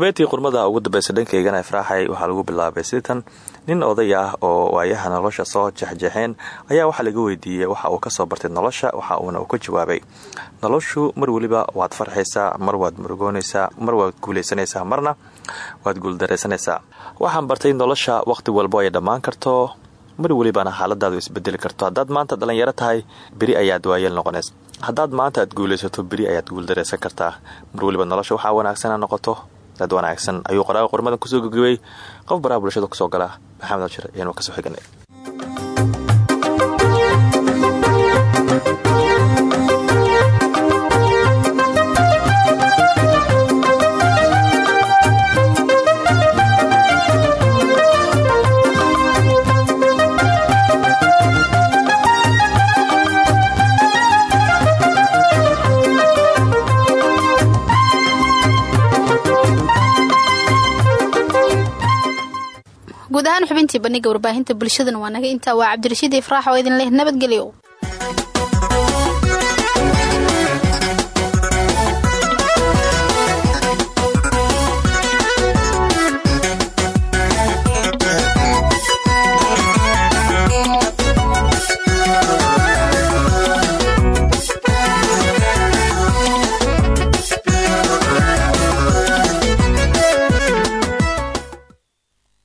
ugu dambeyntii qurmada ugu dambeysa dhankaygana ifraaxay waxaa lagu bilaabay sitan nin oday ah oo waayaha nolosha soo jexjeexeen ayaa waxaa laga weydiiyey waxa uu ka soo bartay nolosha waxa uuna ka jawaabay. Noloshu mar weliba waad farxaysaa mar waad murugoonaysaa mar waad guulaysanaysaa marna waad guuldaraysanaysaa waxaan bartay nolosha waqti walbo ay dhammaan karto mar welibana xaaladaadu isbedeli karto. Haddaad maanta dhalinyaro tahay beri ayaad waayeel noqonays haddaad maanta aad guulaysato beri ayaad guuldaraysan kartaa. Mar weliba nolosha waxaa wanaagsan noqoto dad wanaagsan ayuu qoraaga qormadan ku soo gogobay qof baraha bulshada ku soo gala. Maxamed abshir ayaanu ka soo xiganay guud ahaan xubintii bandhiga warbaahinta bulshadana waa naga. Intaa waa cabdirashiid ifraax oo idin leh nabadgelyo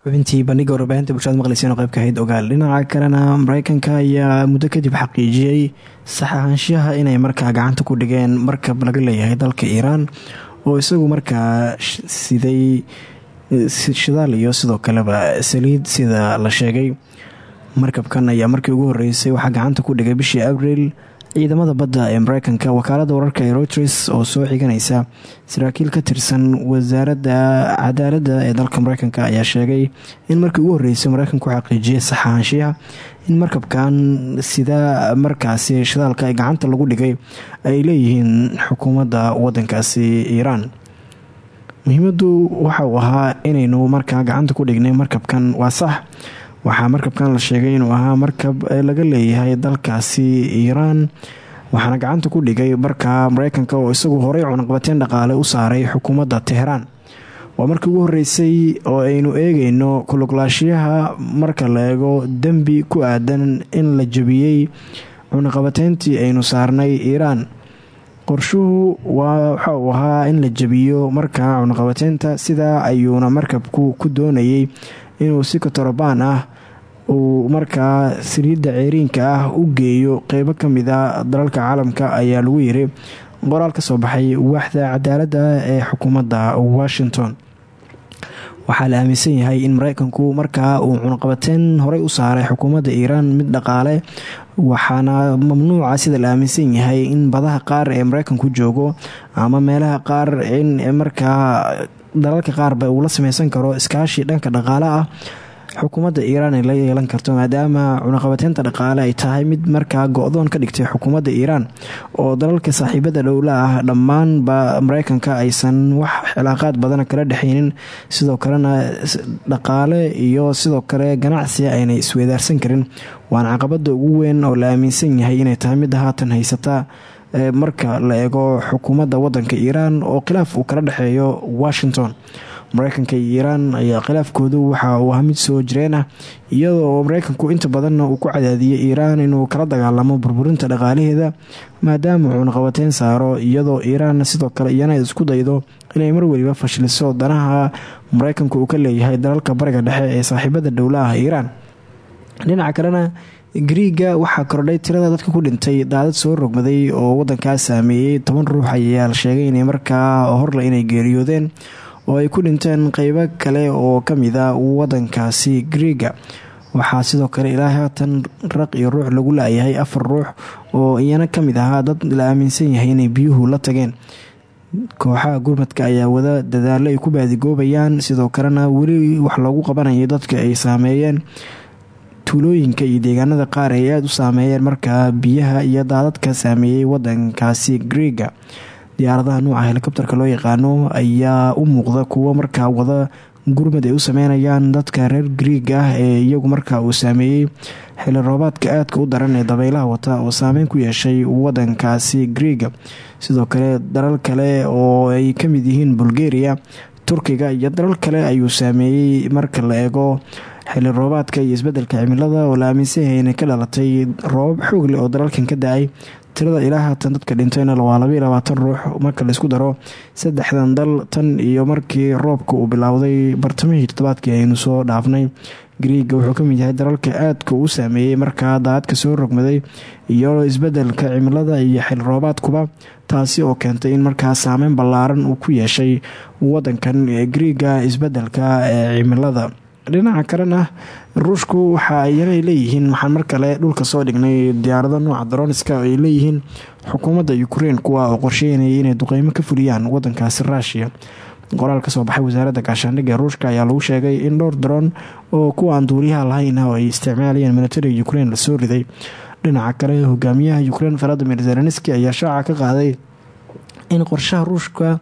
xubintii bandhiga warbaahinta bulshada maqleysa inuu qaybka ahayd ogaal. Dhinaca kalena mareykanka ayaa muddo kadib xaqiijiyey saxaanshaha inay markaa gacanta ku dhigeen markab laga leeyahay dalka iiraan oo isagu markaa siday shidaal iyo sidoo kaleba saliid sida la sheegay. Markabkan ayaa markii ugu horeysay waxaa gacanta ku dhigay bishii abriil ciidamada badda ee mareykanka wakaalada wararka ee reuters oo soo xiganaysa saraakiil ka tirsan wasaaradda cadaaladda ee dalka mareykanka ayaa sheegay in markii ugu horeysay mareykanku xaqiijiyay saxaanshiyaha in markabkan sida markaasi shidaalka gacanta lagu dhigay ay leeyihiin xukuumadda wadankaasi iiraan. Muhiimadu waxa uu ahaa inaynu markaa gacanta ku dhignay markabkan waa sax waxaa markabkan la sheegay inuu ahaa markab laga leeyahay dalkaasi iiraan. Waxaana gacanta ku dhigay markaa mareykanka oo isagu horey cunaqabateen dhaqaale u saaray xukuumadda teheraan waa markii ugu horeysay oo aynu eegeyno kuluglaashiyaha marka la eego dembi ku aadan in la jabiyey cunaqabateyntii aynu saarnay iiraan. Qorshuhu waxa uu ahaa in la jabiyo markaa cunaqabateynta sidaa ayuuna markabku ku doonayay inuu si katorobaan ah uu markaa saliidda ceeriinka ah u geeyo qeybo ka mid a dalalka caalamka ayaa lagu yiri qoraal ka soo baxay waaxda cadaaladda ee xukuumadda washington. Waxaa la aaminsan yahay in mareykanku markaa uu cunaqabateyn horey u saaray xukuumadda iiraan mid dhaqaale waxaana mamnuuca sida la aaminsan yahay in badaha qaar ee mareykanku joogo ama meelaha qaar in markaa dalalka qaarba uu la sameysan karo iskaashi dhanka dhaqaale ah xukuumadda iiraan ay la yeelan karto maadaama cunaqabateynta dhaqaale ay tahay mid markaa go-doon ka dhigtay xukuumadda iiraan oo dalalka saaxiibada dhowla ah. Dhammaanba mareykanka aysan wax cilaaqaad badan kala dhexeynin sidoo kalena dhaqaale iyo sidoo kale ganacsi aynay isweedaarsan karin. Waana caqabada ugu weyn oo la aaminsan yahay inay tahay midda haatan haysata marka la eego xukuumadda wadanka iiraan oo khilaaf uu kala dhexeeyo washington mareykanka iyo iiraan ayaa khilaafkoodu waxa uu ahaa mid soo jireen ah iyadoo mareykanku inta badanna uu ku cadaadiyay iiraan inuu kala dagaalamo burburinta dhaqaalaheeda maadaama uu cunaqabateyn saaro iyadoo iiraan sidoo kale iyana isku daydo inay mar weliba fashiliso danaha mareykanku uu ka leeyahay dalalka bariga dhexe ee saaxiibada dhowlaha iiraan dhinaca kalena griiga waxaa kordhay tirada dadka ku dhintay daadad soo rogmaday oo wadankaas saameeyey toban ruux ayaa la sheegay inay markaa horle inay geeriyoodeen oo ay ku dhinteen qeybo kale oo ka mid a wadankaasi griiga waxaa sidoo kale ilaa haatan raq iyo ruux lagu laayahay afar ruux oo iyana ka mid ahaa dad la aaminsan yahay inay biyuhu la tageen. Kooxaha gurmadka ayaa wada dadaalo ay ku baadigoobayaan sidoo kalena weli wax loogu qabanayay dadka ay saameeyeen. Tuulooyinka iyo deegaanada qaar ay aada u saameeyeen markaa biyaha iyo daadadka saameeyey wadankaasi griiga diyaaradaha nuuca helikobterka loo yaqaano ayaa u muuqda kuwo markaa wada gurmad ay u sameynayaan dadka reer griiga ah ee iyagu markaa uu saameeyey xili roobaadka aadka u daran ee dabeylaha wata oo saameyn ku yeeshay wadankaasi griiga sidoo kale dalal kale oo ay ka mid yihiin bulgaria turkiga iyo dalal kale ayuu saameeyey marka la eego xili roobaadka iyo isbeddelka cimilada oo la aaminsan yahay inay ka dhalatay roobab xoog leh oo dalalkan ka da'ay tirada ilaa haatan dadka dhintayna waa labaiyo labaatan ruux marka la isku daro saddexdan dal tan iyo markii roobka uu bilowday bartamihii toddobaadkii aynu soo dhaafnay. Griiga wuxuu ka mid yahay dalalka aadka u saameeyey markaa daadka soo rogmaday iyo isbeddelka cimilada iyo xil roobaadkuba taasi oo keentay in markaa saameyn ballaaran uu ku yeeshay wadankan griiga isbeddelka ee cimilada dhinaca kalena ruushku waxa iyanay leeyihiin waxaan mar kale dhulka soo dhignay diyaarado nooca daroniska ay leeyihiin. Xukuumadda ukrein kuwa oo qorsheynayay inay duqeymo ka fuliyaan wadankaasi ruushiya qoraal ka soo baxay wasaaradda gaashaandhigga ruushka ayaa lagu sheegay in dhowr daroon oo kuwa aan duuliyaha lahayn oo ay isticmaalayeen militariga ukrein la soo riday. Dhinaca kale hogaamiyaha ukrein valadimir zelenski ayaa shaaca ka qaaday in qorshaha ruushka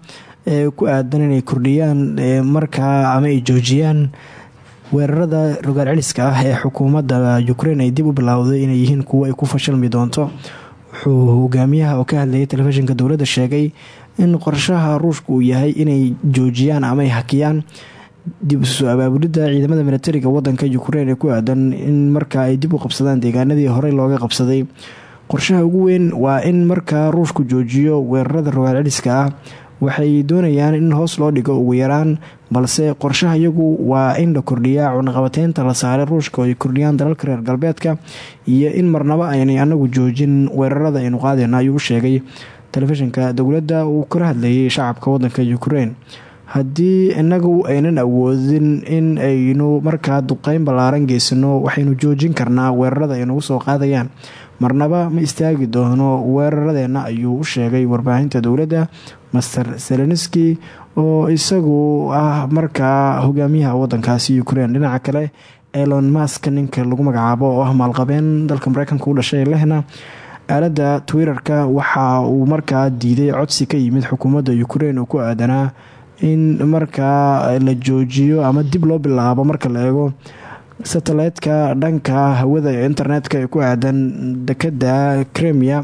ee ku aadan inay kordhiyaan markaa ama ay joojiyaan weerarada rogaal celiska ah ee xukuumadda ukrein ay dib u bilowday inay yihiin kuwo ay ku fashilmi doonto. Wuxuu hogaamiyaha oo ka hadlayay telefishinka dowladda sheegay in qorshaha ruushka uu yahay inay joojiyaan ama ay hakiyaan dib u soo abaabulidda ciidamada militariga wadanka ukrein ee ku aadan in markaa ay dib u qabsadaan deegaanadii horey looga qabsaday. Qorshaha ugu weyn waa in markaa ruushku joojiyo weerarada rogaal celiska ah waxay doonayaan in hoos loo dhigo ugu yaraan balse qorshaha iyagu waa in la kordhiyaa cunaqabateynta la saaray ruushka oo ay kordhiyaan dalalka reer galbeedka iyo in marnaba aynay anagu joojin weerarada aynu qaadeyna ayuu sheegay. Telefishinka dowladda uu kala hadlayay shacabka wadanka ukrein haddii inagu aynan awoodin in aynu markaa duqeyn ballaaran geysano waxaynu joojin karnaa weerarada ay soo qaadayaan. Marnaba ma istaagi doono weeraradeena ayuu u sheegay warbaahinta dowladda master seleniski oo isagu ah markaa hogaamiyaha wadankaasi ukrein dhinaca kale elon mask ninka lagu magacaabo oo ah maalqabeen dalka mareykanka u dhashay lehna aaladda twitter-ka waxa uu markaa diiday codsi ka yimid xukuumadda ukrein oo ku aadanaa in markaa la joojiyo ama dib loo bilaabo marka la eego satellite-ka dhanka hawada ee internet-ka ee ku aadan dekada kremia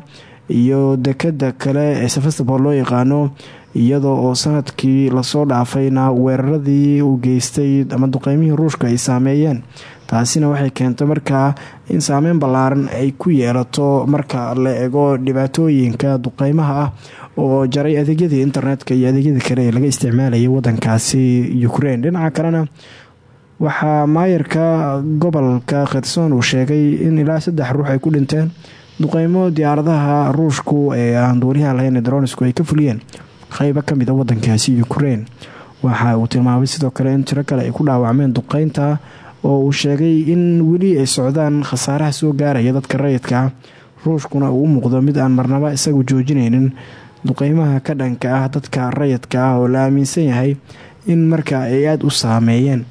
iyo dekada kale ee sevastopol loo yaqaano iyadoo oo sannadkii la soo dhaafayna weeraradii uu geystay ama duqeymihii ruushka ay saameeyeen. Taasina waxay keentay markaa in saameyn ballaaran ay ku yeelato marka la eego dhibaatooyinka duqeymaha ah oo jaray adeegyadii internetka iyo adeegyadii kale ee laga isticmaalayay wadankaasi ukrein dhinaca kalena waxaa maayarka gobolka kherson uu sheegay in ilaa saddex ruux ay ku dhinteen duqeymo diyaaradaha ruushku ee aan duuliyaha lahayn ee daronisku ay ka fuliyeen qeybo ka mid a wadankaasi ukrein waxa uu tilmaamay sidoo kale in tiro kale ay ku dhaawacmeen duqeynta oo uu sheegay in weli ay socdaan khasaaraha soo gaaraya dadka rayidka ah. Ruushkuna uu u muuqdo mid aan marnaba isagu joojinaynin duqeymaha ka dhanka ah dadka rayidka ah oo la aaminsan yahay in markaa ay aada u saameeyeen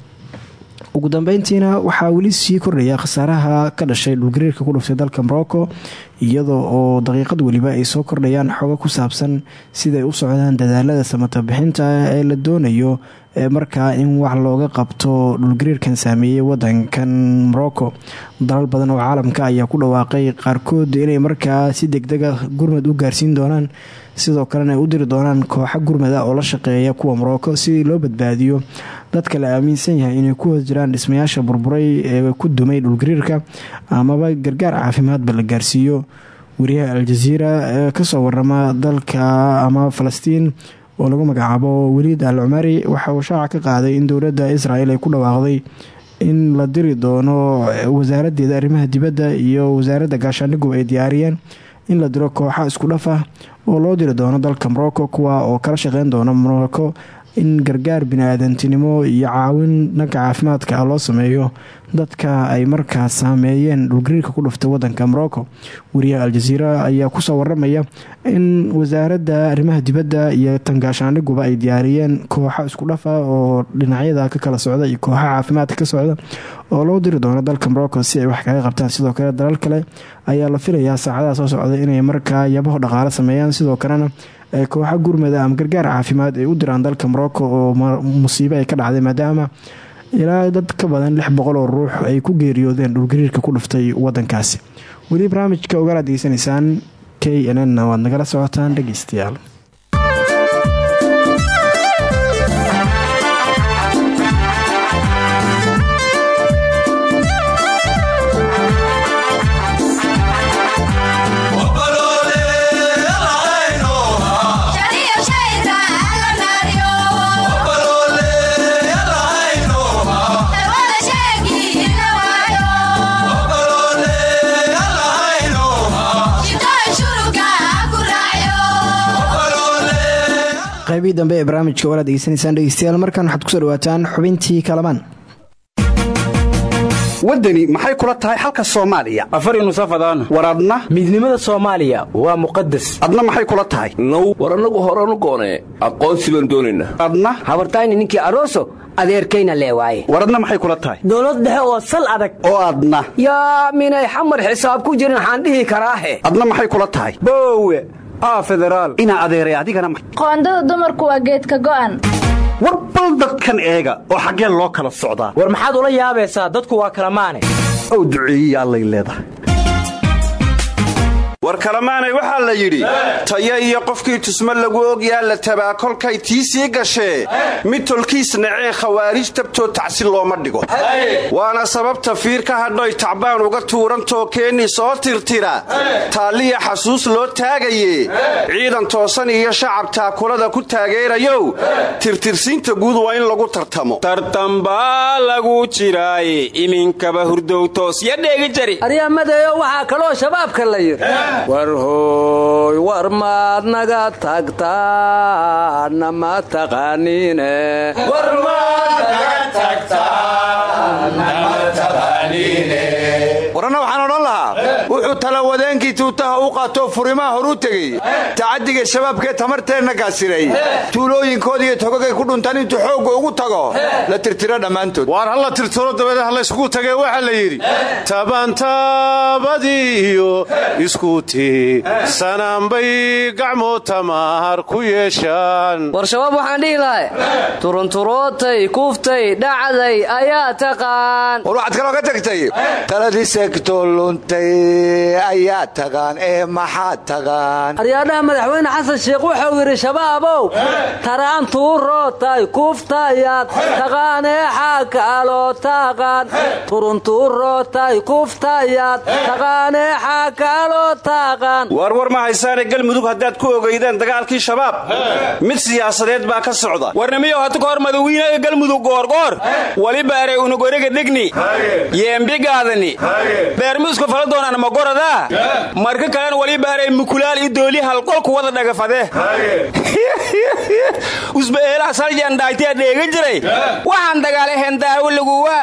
ugu dambeyntiina waxaa weli sii kordhaya khasaaraha ka dhashay dhulgariirka ku dhuftay dalka morocco iyadoo oo daqiiqad weliba ay soo kordhayaan xogo ku saabsan siday u socdaan dadaalada samata bixinta ee la doonayo markaa in wax looga qabto dhulgariirkan saameeyey wadankan morocco. Dalal badan oo caalamka ayaa ku dhawaaqay qaarkood inay markaa si degdega gurmad u gaarsiin doonaan sidoo kalena ay u diri doonaan kooxo gurmada oo la shaqeeya kuwa morocco si loo badbaadiyo. Dadka la aaminsan yahay inay ku hoos jiraan dhismayaasha burburay ee ku dumay dhulgariirka amaba gargaar caafimaadba la gaarsiiyo wariyaha al-jaziira ee ka soo warama dalka ama falastiin oo lagu magacaabo weliid al cumari waxa uu shaaca ka qaaday in dowladda israel ay ku dhawaaqday in la diri doono wasaaraddeeda arrimaha dibadda iyo wasaaradda gaashaandhigub ay diyaariyeen in la diro kooxa isku dhaf ah oo loo diri doono dalka morocco kuwa oo kala shaqeyn doona morocco in gargaar bini-aadantinimo iyo caawin dhanka caafimaadka ah loo sameeyo dadka ay markaas saameeyeen dhulgariirka ku dhuftay wadanka morocco. Wariyaha al-jaziira ayaa ku soo waramaya in wasaaradda arrimaha dibadda iyo tangaashaandhiguba ay diyaariyeen kooxo isku dhafa oo dhinacyada ka kala socda iyo kooxa caafimaadka ka socda oo loo diri doono dalka morocco si ay wax kaga qabtaan. Sidoo kale dalal kale ayaa la filayaa saacadaha soo socda inay markaa yabaho dhaqaale sameeyaan. Sidoo kalena kooxa gurmada ama gargaar caafimaad ay u diraan dalka morocco oo musiibo ay ka dhacday maadaama ilaa dad ka badan lix boqol oo ruux ay ku geeriyoodeen dhulgariirka ku dhuftay wadankaasi weli barnaamijka ogalaad degeysanaysaan k n n waad nagala socotaan dhegeystayaal qaybihii dambe ee barnaamijka walaad degeysanaysaan dhegeystayaal markan waxaad ku soo dhawaataan xubintii kalamaan. Waddani maxay kula tahay xalka soomaaliya? Afari nusafadaan war adna? Midnimada soomaaliya waa muqadas adna maxay kula tahay? Now war annagu horanu goonee. Aqoonsi baan doonaynaa adna? Habartayni ninkii aroso adeerkayna lee waaye. War adna maxay kula tahay? Dowlad dhexe oo sal adag. Oo adna. Yaa minay xamar xisaab ku jirin waxaan dhihi karaahe adna maxay kula tahay? Boowe inaa adeeray adigana qoondada dumarku waa geedka go'an. War bal dadkan eega oo xaggeen loo kala socdaa. War maxaad ula yaabaysaa? Dadku waa kala maane. Ow duceeyiya allay leedahay war kalemaanay waxaa la yidhi taya iyo qofkii tusmo lagu ogyaa la tabaa kolkay tii sii gashee mid tolkiis nacee khawaarij tabtoo tacsi looma dhigo. Waana sababta fiir ka hadhoy tacbaan uga tuurantoo keenni soo tirtira. Taalliya xasuus loo taagaye ciidan toosan iyo shacab taakulada ku taageerayow. Tirtirsiinta guud waa in lagu tartamo. Tartambaa lagu jiraaye iminkaba hurdowtoosya dheegi jari. Aryamadeeyo waxaa kaloo shabaabka la yidhi war hooy war maad naga tagtaana ma taqaaniine waranna waxaan odhan lahaa wuxuu talawadeenkii tuutaha u qaatoo furimaha horu tegey. Tacaddiga shabaabkee tamarteenna gaasiray tuulooyinkoodiiyo togagay ku dhuntaan intuu xoogga ugu tago la tirtiro dhammaantood. Waar halla tirtiro dabeed ha layskugu tagee waxaa la yidhi tabantaabadii iyo iskuti sanaanbay gacmoo tamaar ku yeeshaan war shabaab waxaan dhihi lahay turunturootay kuuftay dhacday ayaa taqaan. War waxaad kaloo ka tagtay taladii seegtoo luntay ayaa tagaan ee maxaad tagaan aryaadhaha madaxweyne xasan sheekh wuxuu yidhi shabaabow taraantuurootay kuuftayaad taqaanee xaakaaloo taqaan turuntuurootay kuuftayaad taqaanee xaakaaloo taqaan waar war ma haysaane galmudug haddaad ku ogeydeen dagaalkii shabaab? Mid siyaasadeed baa ka socda. Warnimiyo hatu kahor madawiinaga galmudug goorgoor wali baaray unugoriga dhigni. Yeembigaadani beermiisku fala doonaan magorodaa marka kalena wali baaray mukulaal i dooli halqolku wada dhagafade (laughs) usba eelaha saljandhaagtiya dheega jiray? Waxaan dagaalahen daawo laguwa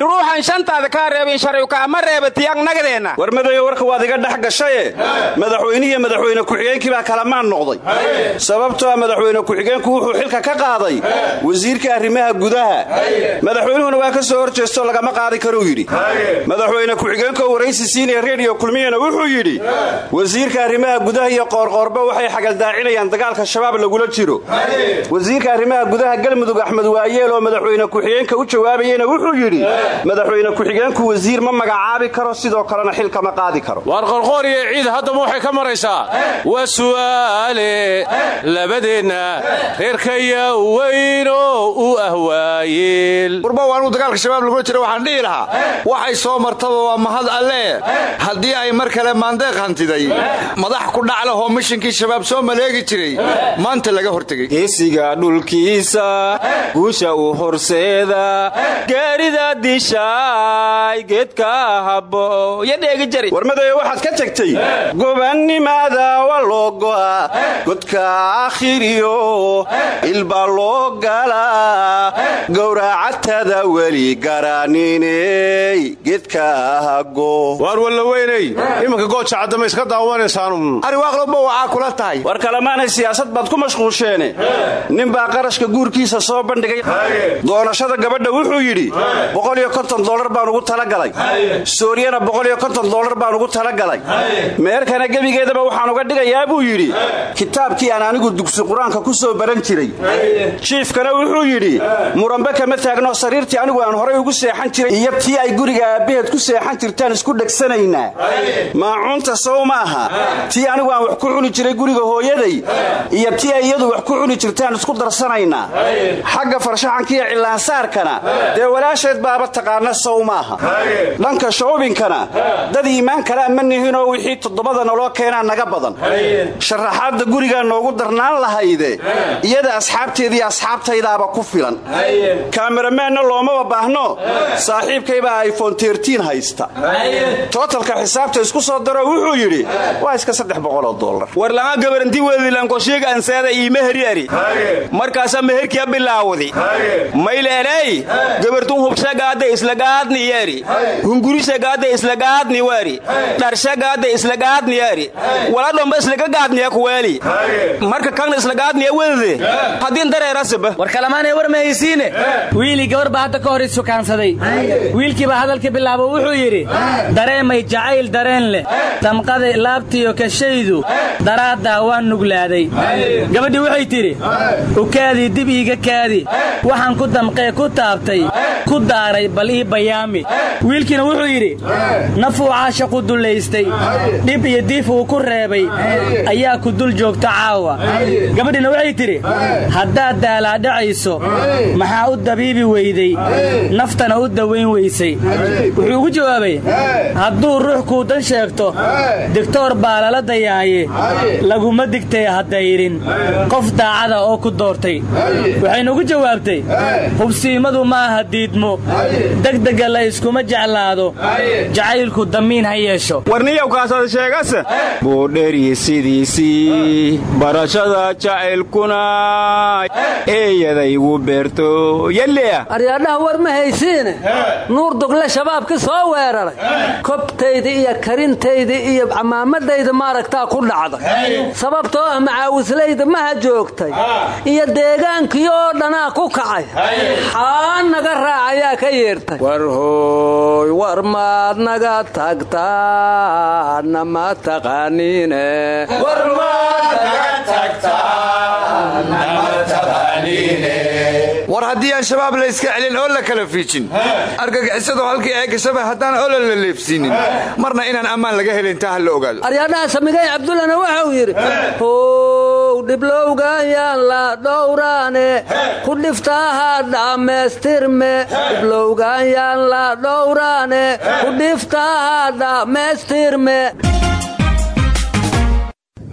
ruuxan shantaada kaa reebin sharciuka ama reebatiyan nagadeenna war madayo warka waad iga dhex madaxweynihiiyo madaxweyne ku-xigeenkii baa kalamaan noqday. Sababtoo ah madaxweyne ku-xigeenku wuxuu xilka ka qaaday wasiirka arrimaha gudaha. Madaxweynuhuna waa ka soo hor jeestoo lagama qaadi karuu yidhi. Madaxweyne ku-xigeenkoo waraysi siinaya rediyo kulmiyana wuxuu yidhi wasiirka arrimaha gudaha iyo qoorqoorba waxay xagaldaacinayaan dagaalka shabaab lagula jiro. Wasiirka arrimaha gudaha galmudug axmed waayeel oo madaxweyne ku-xigeenka u jawaabayena wuxuu yidhi madaxweyne ku-xigeenku wasiir ma magacaabi karo sidoo kalena xilka ma qaadi karo ciid haddaba waxay ka maraysaa? Waa su'aale labadeenna reerkaya weynoo u ah waayeel. Urba waanuu dagaalka shabaab lagula jira waxaan dhihi lahaa. Waxay soo martaba waa mahad alle. Haddii ay mar kale maandeeq hantiday madax ku dhaclahoo mishinkii shabaab soo maleegi jiray maanta laga hortegey. Geesiga dhulkiisa guusha u horseeda geerida dishaay geedka habo yo dheegi jari. Warmadayo waxaad ka tegtay gobannimada waa loo godka akhiriyo ilbaa loo galaa gowracatada weli garaniney geedka hago. Waar walla weynay imanka gooja caddama iska daawanaysaanu ariwaaqloba waxaa kula tahay. War kalemaanay siyaasad baad ku mashquulsheene. Ninbaa qarashka guurkiisa soo bandhigay. Doonashada gabadha wuxuu yidhi dolar baan ugu talagalay. Sooriyana dolar baan ugu talagalay meerkana gebigeedaba waxaan uga dhigayaa buu yidhi. Kitaabkii aan anigu dugsi qur'aanka ku soo baran jiray. Jiifkana wuxuu yidhi muranbe kama taagno sariirtii anigu aan horay ugu seexan jiray iyo tii ay guriga aabbaheed ku seexan jirtaan isku dhegsanaynaa. Maacuunta sow maaha tii anigu aan wax ku cuni jiray guriga hooyaday iyo tii ay iyadu wax ku cuni jirtaan isku darsanaynaa. Xagga farshaxankiiyo cillaansaarkana dee walaasheed baaba taqaana sow maaha dhanka shawbinkana dad iimaan kale ma nihinoo wixii toddobada naloo keenaa naga badan. Sharaxaadda gurigaa noogu darnaan lahayde. Iyada asxaabteedii asxaabtaydaaba ku filan. Kaameramaanna loomaba baahno? Saaxiibkaybaa iphone haysta. Tootalka xisaabta isku soo daro wuxuu yidhi waa iska saddex boqoloo dolar war lama gabaranti wedilankoshiiga anseeda iima heriari markaasa meherkiya bilaawdi mayleeley gabartun hubshagaada islagaadni yeri hungurishagaada islagaadni weri dharshagaada islagaadni yeri wala dhomba islaga gaadniya kuweeli marka kagna islagaadniya wedade haddiin dareerasaba war kalamaanay war ma haysiine wiilii gabar baa hadda ka hor isukaansaday wiilkiibaa hadalka bilaabo wuxuu yidhi dareemay jacayl dareen leh. Damqada laabtiyo kashaydu daraaddaa waa nuglaaday. Gabadhii waxay tidhi ukaadii dib iiga kaadi waxaan ku damqee ku taabtay ku daaray bal ii bayaami wiilkiina wuxuu yidhi nafuu caashaqu dullaystay dhib iyo diif uu ku reebay ayaa ku dul joogta caawa. Gabadhiina waxay tidhi haddaad daalaadhacayso maxaa u dabiibi weyday? Naftana u dawayn weysay. Wuxuu ugu jawaabay hadduu ruux kuu dan sheegto digtoor baa lala dayaaye. Laguma digtay haddayrin. Qof daacada oo ku doortay. Waxayna ugu jawaabtay hubsiimadu maaha diidmo. Degdega la iskuma jeclaado. Jacaylku damiin ha yeesho kaasada sheegase buudheri sidiisii barashada jacaylkuna eeyadaygu beerto. Yalleya aryaadhaha war ma haysiine? Nuur dugle shabaabki soo weeraray. Kobtayda iyo karintayda iyo camaamadayda maaragtaa ku dhacday. Sababtoo ah macaawislayda maha joogtay. Iyo deegaankii oo dhanaa ku kacay. Xaa naga raacayaa ka yeertay. War hooy war maad naga tagtaana ma taqaaniine war haddii aan shabaab la iska celin oo la kala fiijin argagixisadu halkii ay gashaba haddaan olol la leefsiinin. Marna inaan ammaan laga helin taa ha la ogaado. Aryaadhaha samigay cabdullana waxau yidhi how dhiblowgayaan la dhowraane ku dhiftaaha dhammaystirme dhiblowgayaan la dhowraane ku dhiftaaha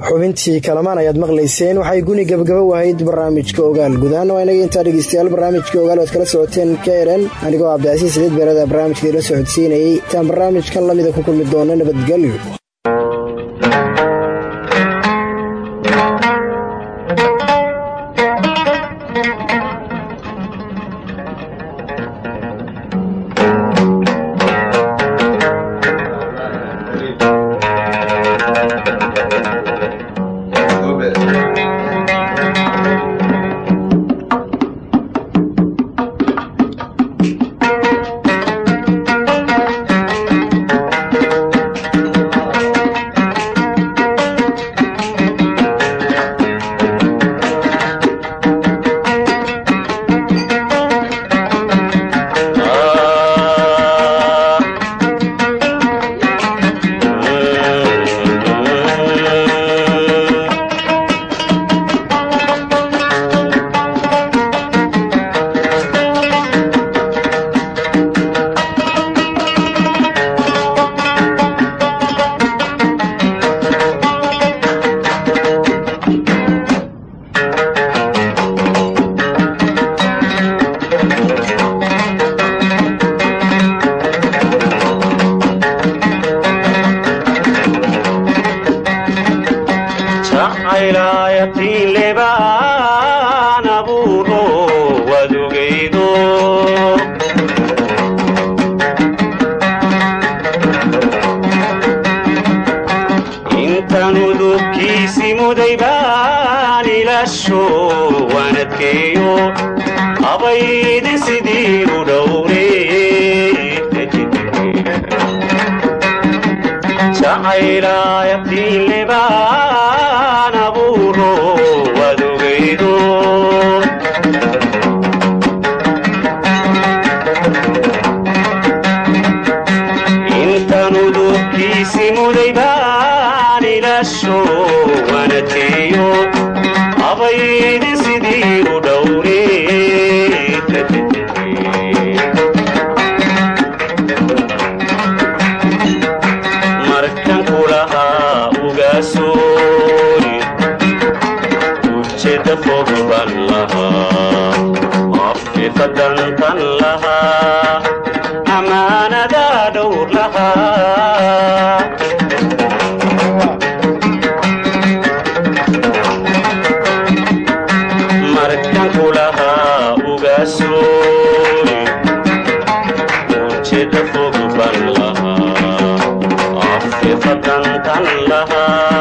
xubintii kalamaan ayaad maqlayseen waxay guni gabagaba wahayd barnaamijka ogaal gudahaana waa inaga intaa dhegeystayaal barnaamijka ogaal oad kala socoteen ka eren anigoo cabdicasiis sideed beerada barnaamijka ila socodsiinayey intaan barnaamijkan lamida ku kulmi doono nabadgelyo intaanu duubkiisii muday baan waan adkeeyo abaydin sidii u dhowre jacaylaayabtiinleba لها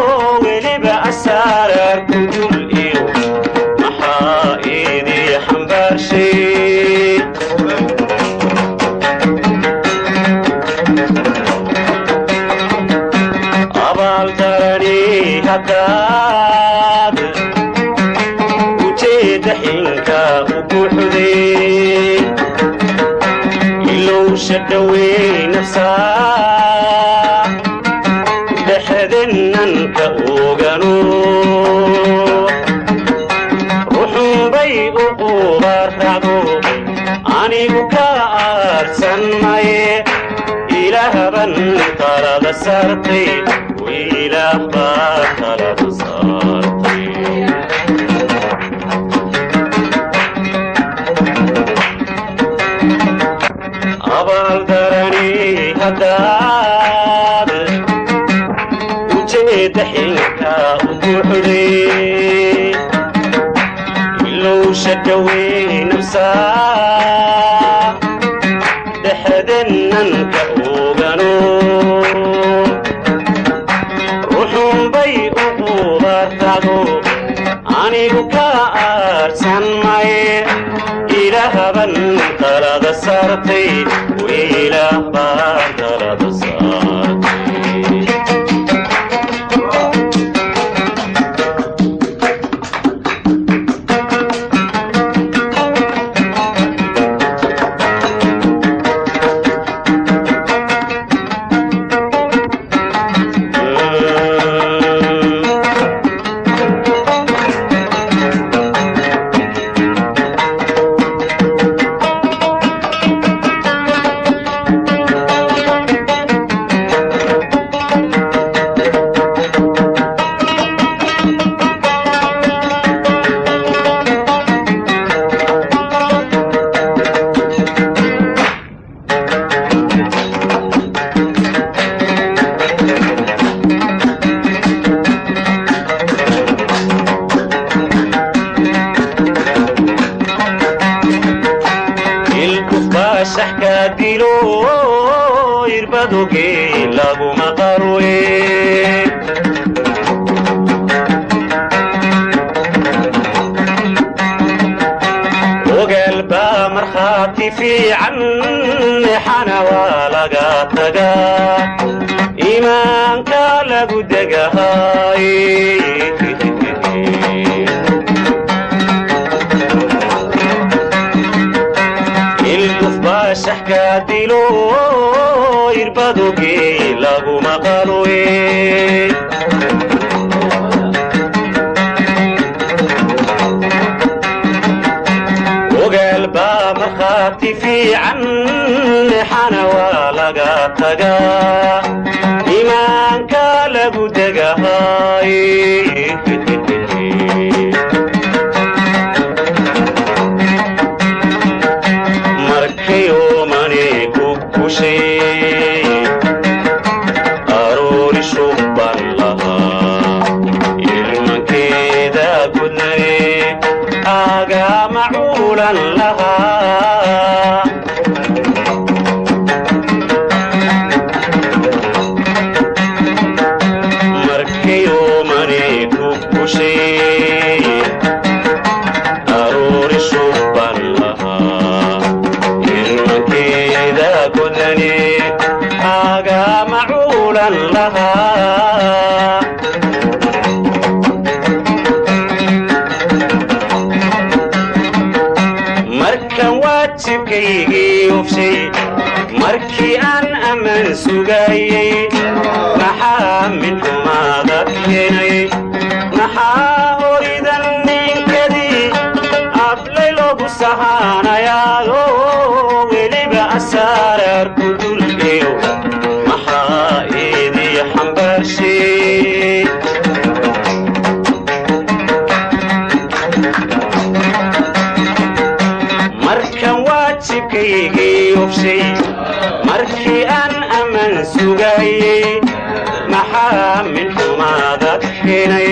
dhaweynaysaa dhexdananka oganu ruxunbay u qubarrabo anigu ka aadsan maye talada baratay wiilah baa fiican xana waa laga tagaa imaanka lagu degahay markayo loogu sahaanayaado weliba asaaraar ku dulgeyo maxaa idii xambaarshay markan waajibkaygii hubshay markii aan ammaan sugayey maxaa min xumaada keenay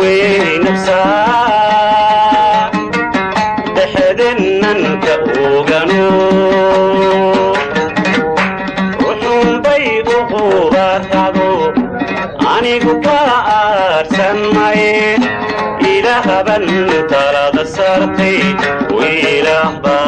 saartay wiilaah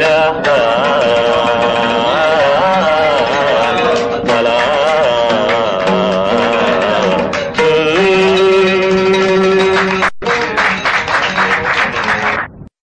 رہا